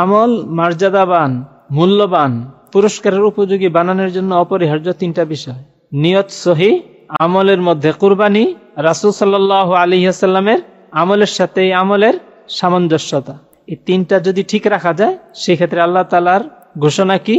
আমল মর্যাদাবান, মূল্যবান পুরস্কারের উপযোগী বানানোর জন্য অপরিহার্য তিনটা বিষয়। নিয়ত সহি, আমলের মধ্যে কুরবানি, রাসুল সাল্লাহ আলিহাসাল্লামের আমলের সাথে এই আমলের সামঞ্জস্যতা। এই তিনটা যদি ঠিক রাখা যায়, সেক্ষেত্রে আল্লাহ তালার ঘোষণা কি?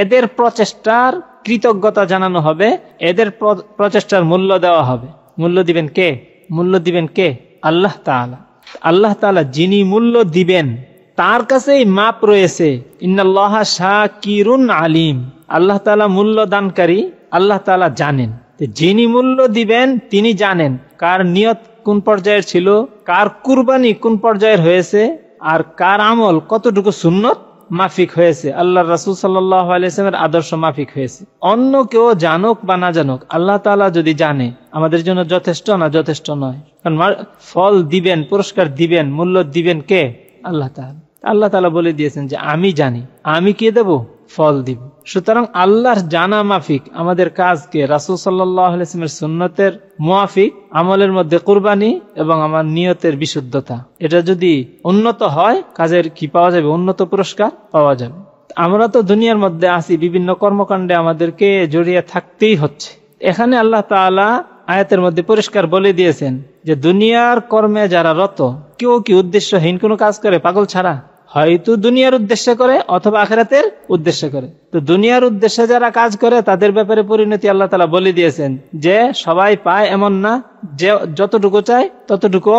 এদের প্রচেষ্টার কৃতজ্ঞতা জানানো হবে, এদের প্রচেষ্টার মূল্য দেওয়া হবে। মূল্য দিবেন কে? মূল্য দিবেন কে? আল্লাহ তালা আল্লাহ তালা যিনি মূল্য দিবেন তার কাছেই মাপ রয়েছে। ইন্নাল্লাহ শাহ আলিম। আল্লাহ তালা মূল্য দানকারী, আল্লাহ তালা জানেন। যিনি মূল্য দিবেন, তিনি জানেন কার নিয়ত কোন পর্যায়ের ছিল, কার কুরবানি কোন পর্যায়ের হয়েছে, আর কার আমল কতটুকু সুন্নত মাফিক হয়েছে। আল্লাহ রাসুল সাল্লামের আদর্শ মাফিক হয়েছে। অন্য কেউ জানুক বা না জানুক, আল্লাহ তালা যদি জানে, আমাদের জন্য যথেষ্ট না যথেষ্ট নয়। কারণ ফল দিবেন, পুরস্কার দিবেন, মূল্য দিবেন কে? আল্লাহ তালা আল্লাহ তালা বলে দিয়েছেন যে, আমি জানি, আমি কে দেব? ফল দিব। সুতরাং আল্লাহর জানা মাফিক, আমাদের কাজকে রাসুল সাল্লামের সুন্নতের মুআফিক আমলের মধ্যে কোরবানি এবং আমার নিয়তের বিশুদ্ধতা। এটা যদি উন্নত হয়, কাজের কি পাওয়া যাবে? উন্নত পুরস্কার পাওয়া যাবে। আমরা তো দুনিয়ার মধ্যে আছি, বিভিন্ন কর্মকাণ্ডে আমাদেরকে জড়িয়ে থাকতেই হচ্ছে। এখানে আল্লাহ তালা আয়াতের মধ্যে পরিষ্কার বলে দিয়েছেন যে, দুনিয়ার কর্মে যারা রত, কেউ কি উদ্দেশ্যহীন কোনো কাজ করে? পাগল ছাড়া? হয়তো দুনিয়ার উদ্দেশ্যে করে অথবা আখেরাতের উদ্দেশ্যে করে। তো দুনিয়ার উদ্দেশ্যে যারা কাজ করে, তাদের ব্যাপারে পরিণতি আল্লাহ তালা বলে দিয়েছেন যে, সবাই পায় এমন না, যে যতটুকু চায় ততটুকু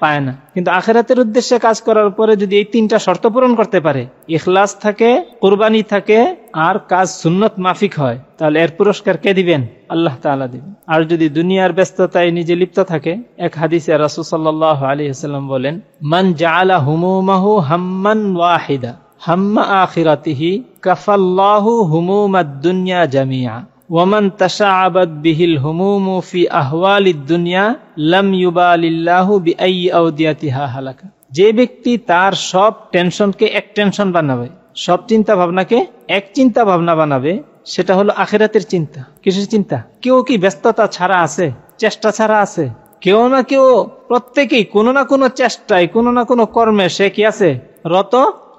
পায় না। কিন্তু আখেরাতের উদ্দেশ্যে কাজ করার পরে যদি এই তিনটা শর্ত পূরণ করতে পারে, ইখলাস থাকে, কোরবানি থাকে, আর কাজ সুন্নত মাফিক হয়, তাহলে এর পুরস্কার কে দিবেন? আল্লাহ তালা দিবেন। আর যদি দুনিয়ার ব্যস্ততায় নিজে লিপ্ত থাকে, এক হাদিসে রাসুসাল্লাহ আলী হাসাল্লাম বলেন, মান জালা হুমুমাহু হাম্মান ওয়াহিদা, হাম্মা আখিরাতিহি কাফাল্লাহু হুমুমাদ দুনিয়া জামিয়া ওয়ামান তাশাআবাদ বিহিল হুমুমু ফি আহওয়ালিদ দুনিয়া লাম ইউবালিল্লাহু বিআই আউদিয়াতিহা হালাকা। যে ব্যক্তি তার সব টেনশনকে এক টেনশন বানাবে, সব চিন্তা ভাবনাকে এক চিন্তা ভাবনা বানাবে, সেটা হলো আখেরাতের চিন্তা। কিসের চিন্তা? কেউ কি ব্যস্ততা ছাড়া আছে? চেষ্টা ছাড়া আছে? কেউ না কেউ প্রত্যেকেই কোনো না কোনো চেষ্টায়, কোনো না কোনো কর্মে সে কি আছে? রত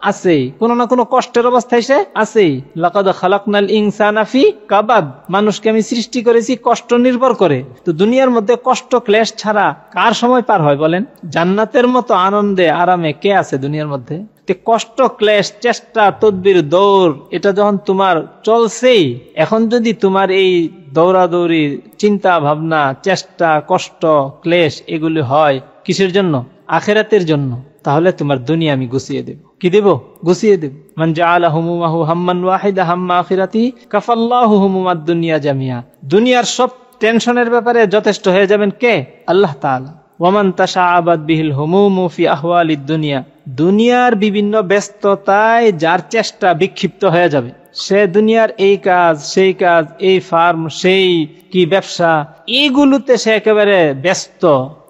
আছেই। কোনো না কোনো কষ্টের অবস্থায় সে লাকাদ খালাকনাল কাবাদ। মানুষকে আমি সৃষ্টি করেছি কষ্ট নির্ভর করে। তো দুনিয়ার মধ্যে কষ্ট ক্লেশ ছাড়া কার সময় পার হয় বলেন? জান্নাতের মতো আনন্দে, আরামে কে আছে দুনিয়ার মধ্যে? কষ্ট, ক্লেশ, চেষ্টা, তদবির, দৌড়, এটা যখন তোমার চলছেই, এখন যদি তোমার এই দৌড়াদৌড়ি, চিন্তা, ভাবনা, চেষ্টা, কষ্ট, ক্লেশ এগুলি হয় কিসের জন্য? আখেরাতের জন্য। তাহলে তোমার দুনিয়া আমি গুছিয়ে দেব। কি দেব? গুছিয়ে দেব। মান জাআলা হুমুমাহু হাম্মান ওয়াহিদা হাম্মা আখিরাতি কাফাল্লাহু হুমুমাদ দুনিয়া জামিয়া। দুনিয়ার সব টেনশনের ব্যাপারে যথেষ্ট হয়ে যাবেন কে? আল্লাহ তাআলা। ওয়ামান তাশাআবাদ বিহিল হুমুমু ফি আহওয়ালিদ দুনিয়া। দুনিয়ার বিভিন্ন ব্যস্ততায় যার চেষ্টা বিক্ষিপ্ত হয়ে যাবে। সে দুনিয়ার এই কাজ, সেই কাজ, এই ফার্ম, সেই কি ব্যবসা এইগুলোতে সে একেবারে ব্যস্ত।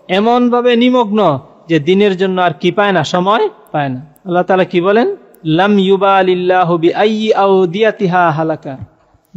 এমন ভাবে নিমগ্ন যে দিনের জন্য আর কি পায় না, সময় পায় না। আল্লাহ তালা কি বলেন? লাম ইউবা আলিল্লাহ হালাকা।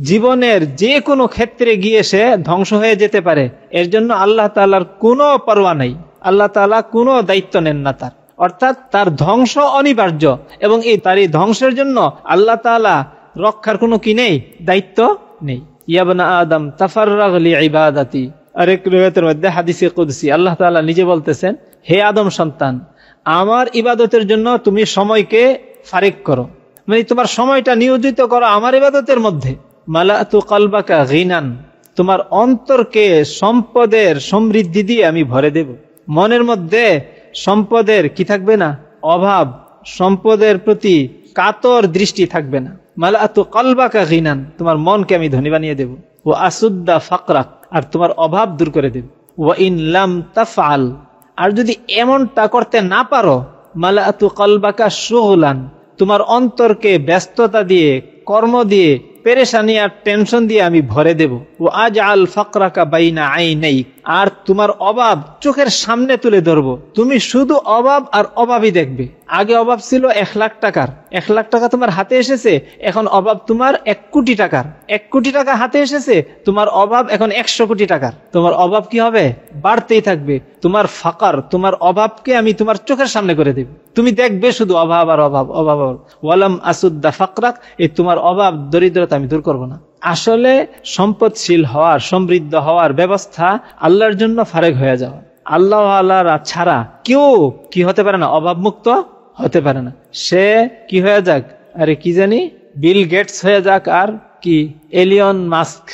জীবনের যে কোনো ক্ষেত্রে গিয়ে সে ধ্বংস হয়ে যেতে পারে। এর জন্য আল্লাহ তালার কোনো পরোয়া নাই। আল্লাহ তালা কোনো দায়িত্ব নেন না তার। অর্থাৎ তার ধ্বংস অনিবার্য এবং এই তার এই ধ্বংসের জন্য আল্লাহ তালা রক্ষার কোনো কি নেই? দায়িত্ব নেই। ইয়াবনা আদম তাফারি ইবাদাতি। আরেক রয়েতের মধ্যে হাদিসে কুদসি, আল্লাহ তালা নিজে বলতেছেন, হে আদম সন্তান আমার ইবাদতের জন্য তুমি সময়কে ফারিক করো। মানে তোমার সময়টা নিয়োজিত করো আমার ইবাদতের মধ্যে। মালা তু কালবাকা ঘিনান তোমার অন্তরকে সম্পদের সমৃদ্ধি দিয়ে আমি ভরে দেব। মনের মধ্যে সম্পদের কি থাকবে না? অভাব, সম্পদের প্রতি কাতর দৃষ্টি থাকবে না। মালা আতু কলবাকা গিনান, তোমার মনকে আমি ধনী বানিয়ে দেব। ও আসুদ্দা ফাকরাক, আর তোমার অভাব দূর করে দেব। ও ইনলাম তাফাল আর যদি এমনটা করতে না পারো মালা আতু কলবাকা সুগলান তোমার অন্তরকে ব্যস্ততা দিয়ে, কর্ম দিয়ে, পেরেশানি আর টেনশন দিয়ে আমি ভরে দেব। ও আজ আল ফকরাকা বাইনা আই নেই আর তোমার অভাব চোখের সামনে তুলে ধরবো। তুমি শুধু অভাব আর অভাবই দেখবে। আগে অভাব ছিল এক লাখ টাকার। এক লাখ টাকা তোমার হাতে এসেছে, এখন অভাব তোমার এক কোটি টাকার। এক কোটি টাকা হাতে এসেছে, তোমার অভাব এখন একশো কোটি টাকার। তোমার অভাব কি হবে? বাড়তেই থাকবে। তোমার ফাকার, তোমার অভাবকে আমি তোমার চোখের সামনে করে দেব। তুমি দেখবে শুধু অভাব আর অভাব অভাব ওয়ালাম আসুদ্দা ফাকরাক, এই তোমার অভাব, দরিদ্রতা আমি দূর করব না। আসলে সম্পদশীল হওয়ার, সমৃদ্ধ হওয়ার ব্যবস্থা আল্লাহর জন্য ফারেক হয়ে যাওয়া। আল্লাহ আল্লাহ ছাড়া কেউ কি হতে পারে না অভাব মুক্ত হতে পারে না। সে কি হয়ে যাক, আরে কি জানি, বিল গেটস হয়ে যাক আর কি, এলিয়ন মাস্ক।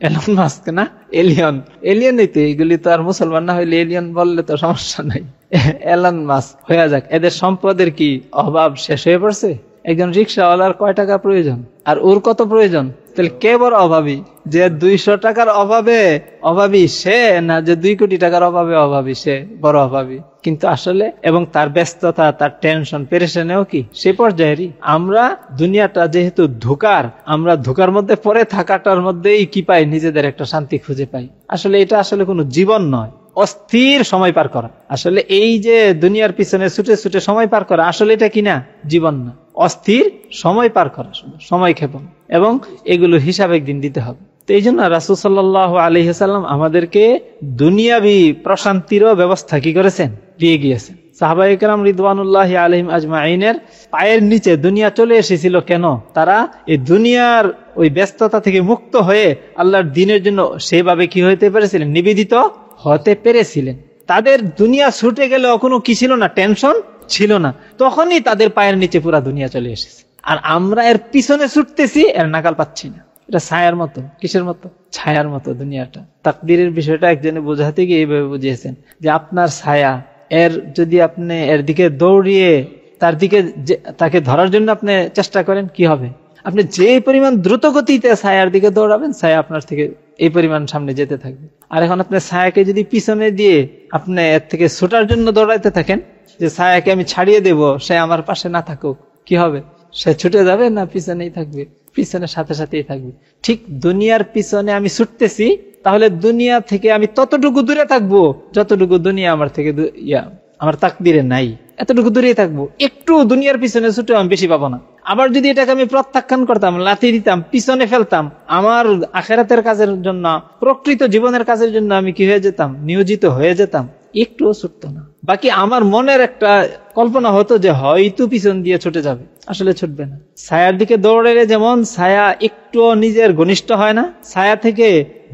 এলন মাস্ক না, এলিয়ন। এলিয়নই তো, এগুলি তো আর মুসলমান না হইলে এলিয়ন বললে তো সমস্যা নাই। এলন মাস্ক হয়ে যাক। এদের সম্পদের কি অভাব শেষ হয়ে পড়ছে? একজন রিক্সাওয়ালার কয় টাকা প্রয়োজন? আর ওর কত প্রয়োজন? তাহলে কে বড় অভাবী? যে দুইশো টাকার অভাবে অভাবী সে, না যে দুই কোটি টাকার অভাবে অভাবী সে বড় অভাবী? কিন্তু আসলে, এবং তার ব্যস্ততা, তার টেনশন পেরেশানেও কি? সে পর্যায়েরই। আমরা দুনিয়াটা যেহেতু ধোকার, আমরা ধোকার মধ্যে পড়ে থাকাটার মধ্যেই কি পাই? নিজেদের একটা শান্তি খুঁজে পাই। আসলে এটা আসলে কোনো জীবন নয়। অস্থির সময় পার করা। আসলে এই যে দুনিয়ার পিছনে ছুটে ছুটে সময় পার করা, আসলে এটা কিনা? জীবন না। অস্থির সময় পার করা সময় ক্ষেপণ। এবং এগুলো হিসাব একদিন দিতে হবে। তো এই জন্য রাসুল সাল্লাহ আলহিহাল্লাম আমাদেরকে দুনিয়াবি প্রশান্তিরও ব্যবস্থা কি করেছেন? দিয়ে গিয়েছেন। সাহাবাইকরাম রিদওয়ানুল্লাহ আলহিম আজমাইনের পায়ের নিচে দুনিয়া চলে এসেছিল কেন? তারা এই দুনিয়ার ওই ব্যস্ততা থেকে মুক্ত হয়ে আল্লাহর দিনের জন্য সেভাবে কি হইতে পেরেছিলেন? নিবেদিত হতে পেরেছিলেন। তাদের দুনিয়া ছুটে গেলেও কোনো কি ছিল না? টেনশন? ছিল না। তখনই তাদের পায়ের নিচে পুরা দুনিয়া চলে এসেছে। আর আমরা এর পিছনে ছুটতেছি, এর নাকাল পাচ্ছি না। এটা ছায়ার মতো, কিসের মতো? ছায়ার মতো দুনিয়াটা। তাকদিরের বিষয়টা একজনে বোঝাতে গিয়ে এইভাবে বুঝিয়েছেন যে আপনার ছায়া, এর যদি আপনি এর দিকে দৌড়িয়ে তার দিকে তাকে ধরার জন্য আপনি চেষ্টা করেন, কি হবে? আপনি যে পরিমাণ দ্রুত গতিতে ছায়ার দিকে দৌড়াবেন, ছায়া আপনার থেকে এই পরিমাণ সামনে যেতে থাকবে। আর এখন আপনি ছায়াকে যদি পিছনে দিয়ে আপনি এর থেকে ছোটার জন্য দৌড়াইতে থাকেন যে ছায়াকে আমি ছাড়িয়ে দেব, সে আমার পাশে না থাকুক, কি হবে? সে ছুটে যাবে না পিছনেই থাকবে? পিছনের সাথে সাথেই থাকবে। ঠিক দুনিয়ার পিছনে আমি ছুটতেছি, তাহলে দুনিয়া থেকে আমি ততটুকু দূরে থাকব যতটুকু দুনিয়া আমার থেকে ইয়া, আমার তাকদিরে নাই। এতটুকু দূরেই থাকব। একটু দুনিয়ার পিছনে ছুটে আমি বেশি পাবো না। আবার যদি এটাকে আমি প্রত্যাখ্যান করতাম, লাথি দিতাম, পিছনে ফেলতাম, আমার আখেরাতের কাজের জন্য, প্রকৃত জীবনের কাজের জন্য আমি কি হয়ে যেতাম? নিয়োজিত হয়ে যেতাম। একটুও ছুটতো না। বাকি আমার মনের একটা কল্পনা হতো যে হয়তো পিছন দিয়ে ছুটে যাবে। আসলে ছুটবে না। ছায়ার দিকে দৌড়ে যেমন ছায়া একটুও নিজের ঘনিষ্ঠ হয় না, ছায়া থেকে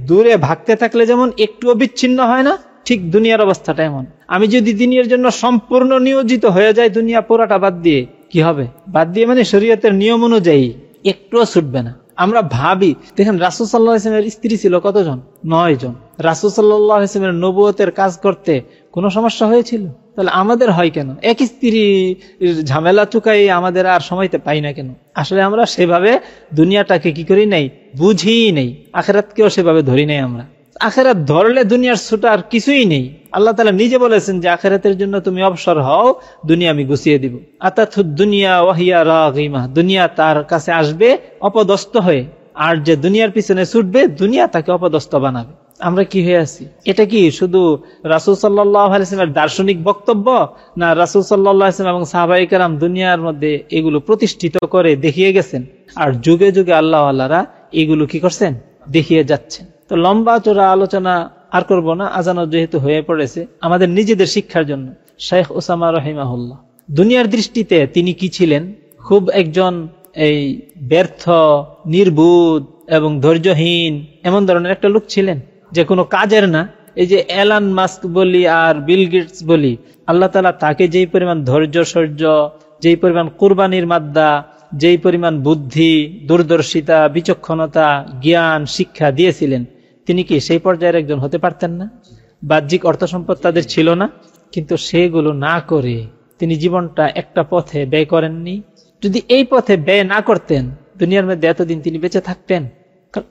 দূরে ভাগতে থাকলে যেমন একটুও বিচ্ছিন্ন হয় না, ঠিক দুনিয়ার অবস্থাটা এমন। আমি যদি দিনের জন্য সম্পূর্ণ নিয়োজিত হয়ে যায় দুনিয়া পুরাটা বাদ দিয়ে, কি হবে? বাদ দিয়ে মানে শরীয়তের নিয়ম অনুযায়ী একটুও ছুটবে না। আমরা ভাবি, দেখেন রাসুল সাল্লাহ ইসলামের স্ত্রী ছিল কতজন? নয় জন রাসুল সাল্লাহ ইসলামের নবুয়তের কাজ করতে কোনো সমস্যা হয়েছিল? তাহলে আমাদের হয় কেন? এক স্ত্রী ঝামেলা চুকাই আমাদের আর সময়তে পাই না কেন? আসলে আমরা সেভাবে দুনিয়াটাকে কি করি নাই? বুঝি নেই। আখেরাতকেও সেভাবে ধরি নাই আমরা। আখেরাত ধরলে দুনিয়ার ছুটার কিছুই নেই। আল্লাহ তালা নিজে বলেছেন যে, আখেরাতের জন্য তুমি অবসর হও, দুনিয়া আমি গুছিয়ে দিব। আতাথ দুনিয়া ওয়াহিয়া রাগিমা দুনিয়া তার কাছে আসবে অপদস্থ হয়ে। আর যে দুনিয়ার পিছনে ছুটবে, দুনিয়া তাকে অপদস্থ বানাবে। আমরা কি হয়ে আছি? এটা কি শুধু রাসুল সাল্লামের দার্শনিক বক্তব্য না রাসুল সাল্লাম এবং সাহাবাইকার দুনিয়ার মধ্যে এগুলো প্রতিষ্ঠিত করে দেখিয়ে গেছেন? আর যুগে যুগে আল্লাহ আল্লাহরা এগুলো কি করছেন? দেখিয়ে যাচ্ছেন। তো লম্বা চোরা আলোচনা আর করব না আজানো যেহেতু হয়ে পড়েছে, আমাদের নিজেদের শিক্ষার জন্য। শেখ ওসামা রহিমাহুল্লাহ, দুনিয়ার দৃষ্টিতে তিনি কি ছিলেন? খুব একজন এই ব্যর্থ, নির্বুধ এবং ধৈর্যহীন, এমন ধরনের একটা লোক ছিলেন। যে কোনো কাজের না, এই যে এলান মাস্ক বলি আর বিল গেটস বলি, আল্লাহ তালা তাকে যেই পরিমাণ ধৈর্য সৌর্য যেই পরিমাণ কুরবানির মাদ্দা, যেই পরিমাণ বুদ্ধি, দূরদর্শিতা, বিচক্ষণতা, জ্ঞান, শিক্ষা দিয়েছিলেন, তিনি কি সেই পর্যায়ের একজন হতে পারতেন না? বাহ্যিক অর্থ সম্পদ তাদের ছিল না, কিন্তু সেগুলো না করে তিনি জীবনটা একটা পথে ব্যয় করেননি। যদি এই পথে ব্যয় না করতেন, দুনিয়ার মধ্যে এতদিন তিনি বেঁচে থাকতেন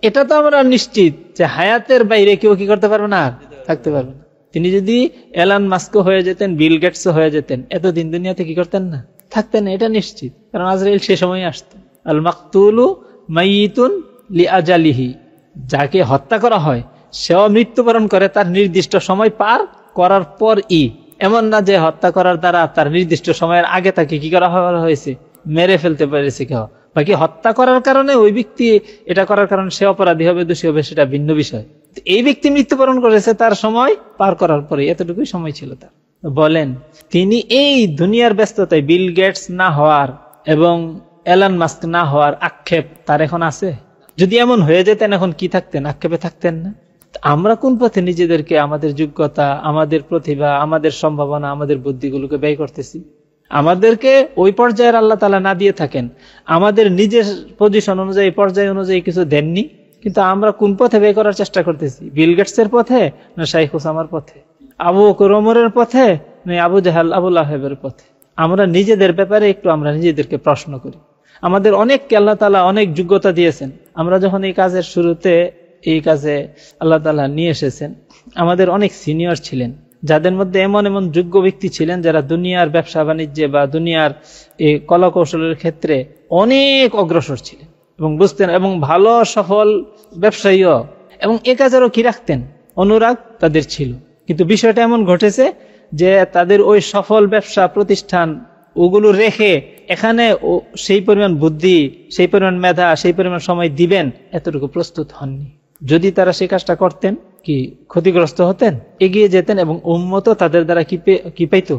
এটা তো আমরা নিশ্চিত যে হায়াতের বাইরে কেউ কি করতে পারবে না? থাকতে পারবে না। তিনি যদি এলান মাস্কো হয়ে যেতেন, বিল গেটস হয়ে যেতেন, এতদিন দুনিয়াতে কি করতেন না? থাকতেন না, এটা নিশ্চিত। কারণ আজরাইল সে সময় আসতেন আল মাকতুলু মাইতুন লি যাকে হত্যা করা হয়, সেও মৃত্যুবরণ করে তার নির্দিষ্ট সময় পার করার পর ই এমন না যে হত্যা করার দ্বারা তার নির্দিষ্ট সময়ের আগে তাকে কি করা হয়েছে? মেরে ফেলতে পেরেছে কেউ। বাকি হত্যা করার কারণে ওই ব্যক্তি এটা করার কারণে সে অপরাধী হবে, দোষী হবে, সেটা ভিন্ন বিষয়। এই ব্যক্তি মৃত্যুবরণ করেছে, তার সময় পার করার পরে, এতটুকুই সময় ছিল তার। বলেন, তিনি এই দুনিয়ার ব্যস্ততায় বিল গেটস না হওয়ার এবং এলান মাস্ক না হওয়ার আক্ষেপ তার এখন আছে? যদি এমন হয়ে যেতেন, এখন কি থাকতেন? আক্ষেপে থাকতেন না? আমরা কোন পথে নিজেদেরকে, আমাদের যোগ্যতা, আমাদের প্রতিভা, আমাদের সম্ভাবনা, আমাদের বুদ্ধিগুলোকে ব্যয় করতেছি? আমাদেরকে ওই পর্যায়ের আল্লাহ তালা না দিয়ে থাকেন। আমাদের নিজের পজিশন অনুযায়ী, পর্যায় অনুযায়ী কিছু দেননি। কিন্তু আমরা কোন পথে ব্যয় করার চেষ্টা করতেছি? বিল গেটসের পথে না শাইখ হুসামার পথে? আবু করমরের পথে না আবু জাহাল আবুল আহেবের পথে? আমরা নিজেদের ব্যাপারে একটু আমরা নিজেদেরকে প্রশ্ন করি। আমাদের অনেককে আল্লাহ তালা অনেক যোগ্যতা দিয়েছেন। আমরা যখন এই কাজের শুরুতে এই কাজে আল্লাহ তালা নিয়ে এসেছেন, আমাদের অনেক সিনিয়র ছিলেন। যাদের মধ্যে এমন এমন যোগ্য ব্যক্তি ছিলেন যারা দুনিয়ার ব্যবসা বাণিজ্যে বা দুনিয়ার এই কলা কৌশলের ক্ষেত্রে অনেক অগ্রসর ছিলেন এবং বুঝতেন এবং ভালো সফল ব্যবসায়ীও এবং এ কাজেরও কি রাখতেন? অনুরাগ তাদের ছিল। কিন্তু বিষয়টা এমন ঘটেছে যে তাদের ওই সফল ব্যবসা প্রতিষ্ঠান ওগুলো রেখে এখানে সেই পরিমাণ বুদ্ধি, সেই পরিমাণ মেধা, সেই পরিমাণ সময় দিবেন, এতটুকু প্রস্তুত হননি। যদি তারা সেই কাজটা করতেন কি ক্ষতিগ্রস্ত হতেন, এগিয়ে যেতেন এবং উন্মত তাদের দ্বারা কি পাইতো?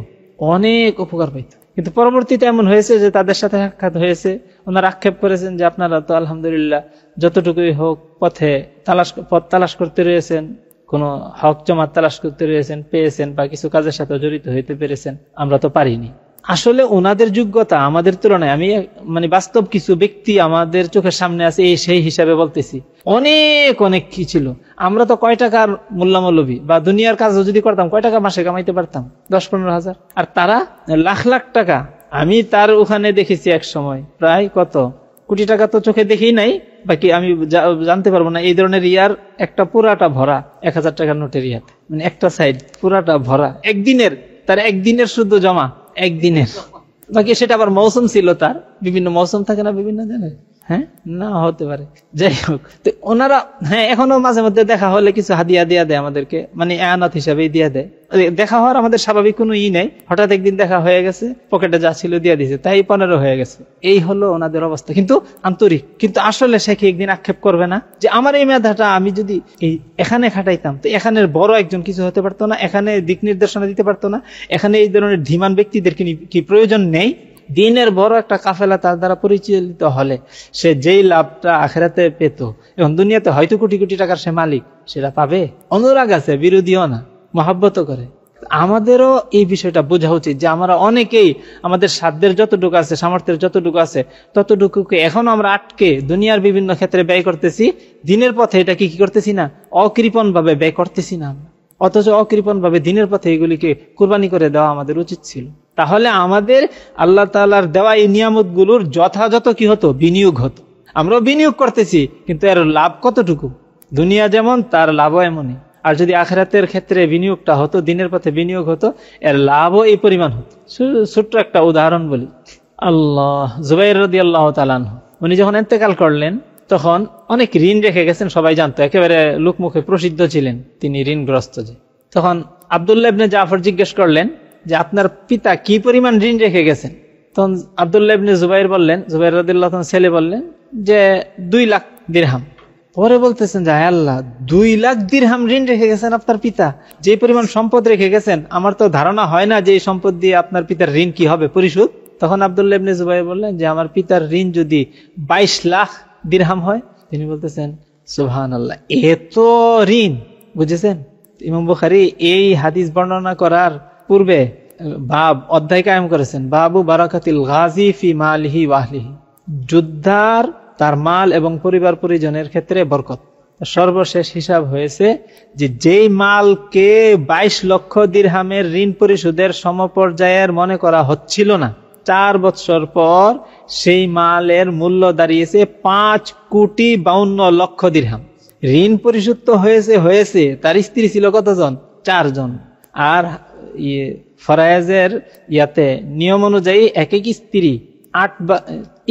অনেক উপকার পাইত। কিন্তু পরবর্তীতে এমন হয়েছে যে তাদের সাথে সাক্ষাৎ হয়েছে। ওনারা আক্ষেপ করেছেন যে আপনারা তো আলহামদুলিল্লাহ যতটুকুই হোক পথে তালাশ, পথ তালাশ করতে রয়েছেন, কোন হক জমা তালাশ করতে রয়েছেন, পেয়েছেন বা কিছু কাজের সাথে জড়িত হইতে পেরেছেন, আমরা তো পারিনি। আসলে ওনাদের যোগ্যতা আমাদের তুলনায়, আমি মানে বাস্তব কিছু ব্যক্তি আমাদের চোখের সামনে আছে, এই সেই হিসাবে বলতেছি। অনেক অনেক কি ছিল। আমরা তো কয় টাকার মূল্যামূল্যবী? বা দুনিয়ার কাজ যদি করতাম, কয় টাকা মাসে কামাইতে পারতাম? দশ, পনেরো হাজার? আর তারা লাখ লাখ টাকা। আমি তার ওখানে দেখেছি এক সময়, প্রায় কত? কোটি টাকা তো চোখে দেখেই নাই, বাকি আমি জানতে পারব না, এই ধরনের ইয়ার একটা পুরাটা ভরা, এক হাজার টাকার নোটের ইয়াতে। মানে একটা সাইড পুরাটা ভরা। একদিনের, তার একদিনের শুদ্ধ জমা। একদিনের। বাকি সেটা আবার মৌসুম ছিল তার। বিভিন্ন মৌসুম থাকে না বিভিন্ন জায়গায়? হ্যাঁ? না, হতে পারে। যাই হোক, তো ওনারা হ্যাঁ এখনও মাঝে মধ্যে দেখা হলে কিছু হাদিয়া দিয়া দেয় আমাদেরকে মানে এনাথ হিসাবে দিয়ে দেয়। দেখা হওয়ার আমাদের স্বাভাবিক কোনো ই নেই। হঠাৎ একদিন দেখা হয়ে গেছে, পকেটে যা ছিল দিয়ে দিয়েছে তাই পনেরো হয়ে গেছে। এই হলো ওনাদের অবস্থা। কিন্তু আন্তরিক, কিন্তু আসলে সে কি একদিন আক্ষেপ করবে না? যে আমার এই মেধাটা আমি যদি এই এখানে খাটাইতাম, তো এখানের বড় একজন কিছু হতে পারতো না, এখানে দিক নির্দেশনা দিতে পারতো না, এখানে এই ধরনের ধীমান ব্যক্তিদের কি প্রয়োজন নেই দিনের বড় একটা কাফেলা তার দ্বারা পরিচালিত হলে সে যেই লাভটা আখেরাতে পেত, এবং দুনিয়াতে হয়তো কোটি কোটি টাকার সে মালিক, সেটা পাবে? অনুরাগ আছে, বিরোধীও না মহাব্বত করে। আমাদেরও এই বিষয়টা বোঝা উচিত যে আমরা অনেকেই আমাদের সাধ্যের যতটুকু আছে, সামর্থ্যের যতটুকু আছে, ততটুকুকে এখনও আমরা আটকে দুনিয়ার বিভিন্ন ক্ষেত্রে ব্যয় করতেছি। দিনের পথে এটা কি কি করতেছি না? অকৃপণ ভাবে ব্যয় করতেছি না অথচ অকৃপণ ভাবে দিনের পথে এগুলিকে কুরবানি করে দেওয়া আমাদের উচিত ছিল। তাহলে আমাদের আল্লাহ তালার দেওয়া এই নিয়ামতগুলোর যথাযথ কি হতো? বিনিয়োগ হতো। আমরাও বিনিয়োগ করতেছি, কিন্তু এর লাভ কতটুকু? দুনিয়া যেমন, তার লাভও এমনই। আর যদি আখরাতের ক্ষেত্রে বিনিয়োগটা হতো, দিনের পথে বিনিয়োগ হতো, এর লাভও এই পরিমাণ হতো। ছোট্ট একটা উদাহরণ বলি। আল্লাহ জুবাই রদি আল্লাহ তালান উনি যখন এতেকাল করলেন, তখন অনেক ঋণ রেখে গেছেন, সবাই জানতো। একেবারে লোকমুখে প্রসিদ্ধ ছিলেন, তিনি ঋণগ্রস্ত যে। তখন আবদুল্লাহ জাফর জিজ্ঞেস করলেন যে আপনার পিতা কি পরিমাণ ঋণ রেখে গেছেন? তখন আবদুল্লাহ জুবাইর বললেন, জুবাইর তখন ছেলে বললেন যে, দুই লাখ দিরহাম। পরে বলতেছেন যে আল্লাহ, দুই লাখ দিরহাম ঋণ রেখে গেছেন আপনার পিতা। যে পরিমাণ সম্পদ রেখে গেছেন, আমার তো ধারণা হয় না যে এই সম্পদ দিয়ে আপনার পিতার ঋণ কি হবে, পরিশোধ। তখন আবদুল্লাহ ইবনে জুবাই বললেন যে, আমার পিতার ঋণ যদি বাইশ লাখ দিরহাম হয়, তিনি বলতেছেন সুহান আল্লাহ এত ঋণ, বুঝেছেন? ইমাম বুখারি এই হাদিস বর্ণনা করার পূর্বে বাব অধ্যায় কায়েম করেছেন, বাবু বারাকাতিল গাজী ফি মালহি ওয়াহলিহি যোদ্ধার তার মাল এবং পরিবার পরিজনের ক্ষেত্রে বরকত। সর্বশেষ হিসাব হয়েছে যে যেই মালকে ২২ লক্ষ দিরহামের ঋণ পরিশোধের সমপর্যায়ের মনে করা হচ্ছিল না, চার বছর পর সেই মালের মূল্য দাঁড়িয়েছে পাঁচ কোটি বাউন্ন লক্ষ দিরহাম। ঋণ পরিশোধ তো হয়েছে হয়েছে, তার স্ত্রী ছিল কতজন? চারজন। আর ইয়ে ফরায়েজের ইয়াতে নিয়ম অনুযায়ী এক এক স্ত্রী, আট বা,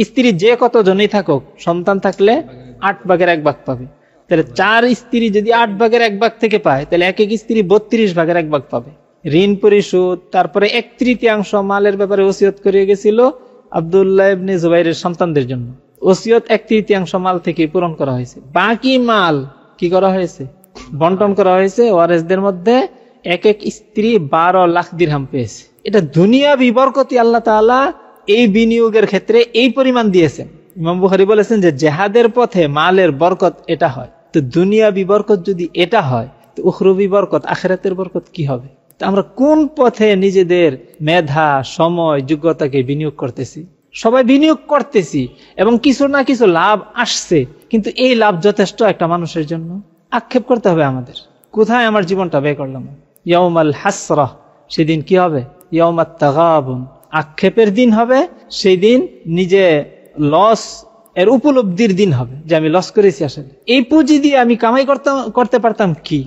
স্ত্রী যে কত জনই থাকুক, সন্তান থাকলে আট ভাগের এক ভাগ পাবে। তাহলে চার স্ত্রী যদি আট ভাগের এক ভাগ থেকে পায়, তাহলে এক এক স্ত্রী বত্রিশ ভাগের এক ভাগ পাবে। ঋণ পরিশোধ, তারপরে এক তৃতীয়াংশ মালের ব্যাপারে ওসিয়ত করে গেছিল আবদুল্লাহ ইবনে জুবাইরের সন্তানদের জন্য। ওসিয়ত এক তৃতীয়াংশ মাল থেকে পূরণ করা হয়েছে। বাকি মাল কি করা হয়েছে? বন্টন করা হয়েছে ওয়ারেসদের মধ্যে। এক এক স্ত্রী বারো লাখ দিরহাম পেয়েছে। এটা দুনিয়া বিবরকতি আল্লাহ তাআলা এই বিনিয়োগের ক্ষেত্রে এই পরিমাণ দিয়েছেন। ইমাম বুখারি বলেছেন যে জেহাদের পথে মালের বরকত এটা হয়। তো দুনিয়া বিবরকত যদি এটা হয়, তো উখরবি বরকত, আখেরাতের বরকত কি হবে? তো আমরা কোন পথে নিজেদের মেধা, সময়, যোগ্যতাকে বিনিয়োগ করতেছি? সবাই বিনিয়োগ করতেছি এবং কিছু না কিছু লাভ আসছে, কিন্তু এই লাভ যথেষ্ট একটা মানুষের জন্য। আক্ষেপ করতে হবে আমাদের। কোথায় আমার জীবনটা ব্যয় করলাম? ইয়মাল হাসরাহ সেদিন কি হবে? ইয়মাত তাগাবুন। আক্ষেপের দিন হবে সেই দিন নিজে লস এর উপলব্ধির দিন হবে, যে আমি লস করেছি আসলে। এই পুঁজি দিয়ে আমি কামাই করতাম, করতে পারতাম কি?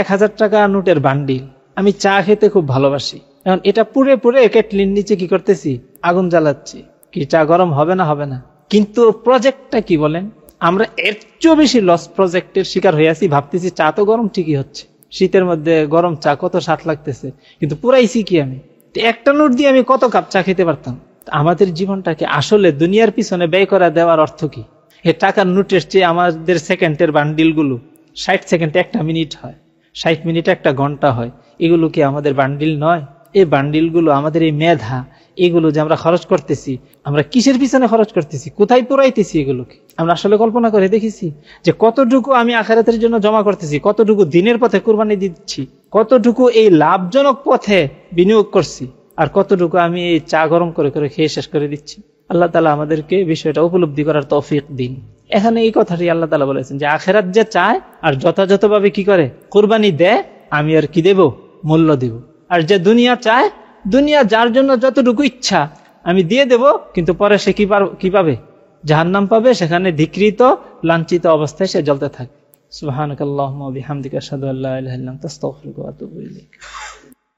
এক হাজার টাকা নোটের বান্ডিল। আমি চা খেতে খুব ভালোবাসি। এখন এটা পুড়ে পুরে কেটলির নিচে কি করতেছি? আগুন জ্বালাচ্ছি। কি চা গরম হবে না হবে না? কিন্তু প্রজেক্টটা কি বলেন? আমরা এর চেয়েও বেশি লস প্রজেক্টের শিকার হয়ে আছি, ভাবতেছি চা তো গরম ঠিকই হচ্ছে। শীতের মধ্যে গরম চা কত স্বাদ লাগতেছে। কিন্তু পুরাই কি আমি? একটা নোট দিয়ে আমি কত কাপ চা খেতে পারতাম? আমাদের জীবনটাকে আসলে দুনিয়ার পিছনে ব্যয় করা দেওয়ার অর্থ কি? এ টাকার নোটের চেয়ে আমাদের সেকেন্ডের বান্ডিলগুলো ষাট সেকেন্ডে একটা মিনিট হয়, ষাট মিনিট একটা ঘণ্টা হয়। এগুলো কি আমাদের বান্ডিল নয়? এই বান্ডিলগুলো আমাদের এই মেধা এগুলো যে আমরা খরচ করতেছি, আমরা কিসের পিছনে খরচ করতেছি, কোথায় পুরাইতেছি এগুলোকে? আমরা আসলে কল্পনা করে দেখেছি যে কতটুকু আমি আখারাতের জন্য জমা করতেছি, কতটুকু দিনের পথে কোরবানি দিচ্ছি, কতটুকু এই লাভজনক পথে বিনিয়োগ করছি, আর কতটুকু আমি এই চা গরম করে করে খেয়ে শেষ করে দিচ্ছি। আল্লাহ তালা আমাদেরকে বিষয়টা উপলব্ধি করার তৌফিক দিন। এখানে এই কথাটি আল্লাহ তালা বলেছেন যে, আখেরাত যে চায় আর যথাযথভাবে কি করে? কোরবানি দেয়, আমি আর কি দেব? মূল্য দেব। আর যে দুনিয়া চায় দুনিয়া যার জন্য যতটুকু ইচ্ছা, আমি দিয়ে দেব, কিন্তু পরে সে কি কি পাবে? জাহান্নাম পাবে, সেখানে ধিকৃত, লাঞ্ছিত অবস্থায় সে জ্বলতে থাকে। সুবহানাকাল্লাহুম্মা ওয়া বিহামদিকা আশহাদু আল্লা ইলাহা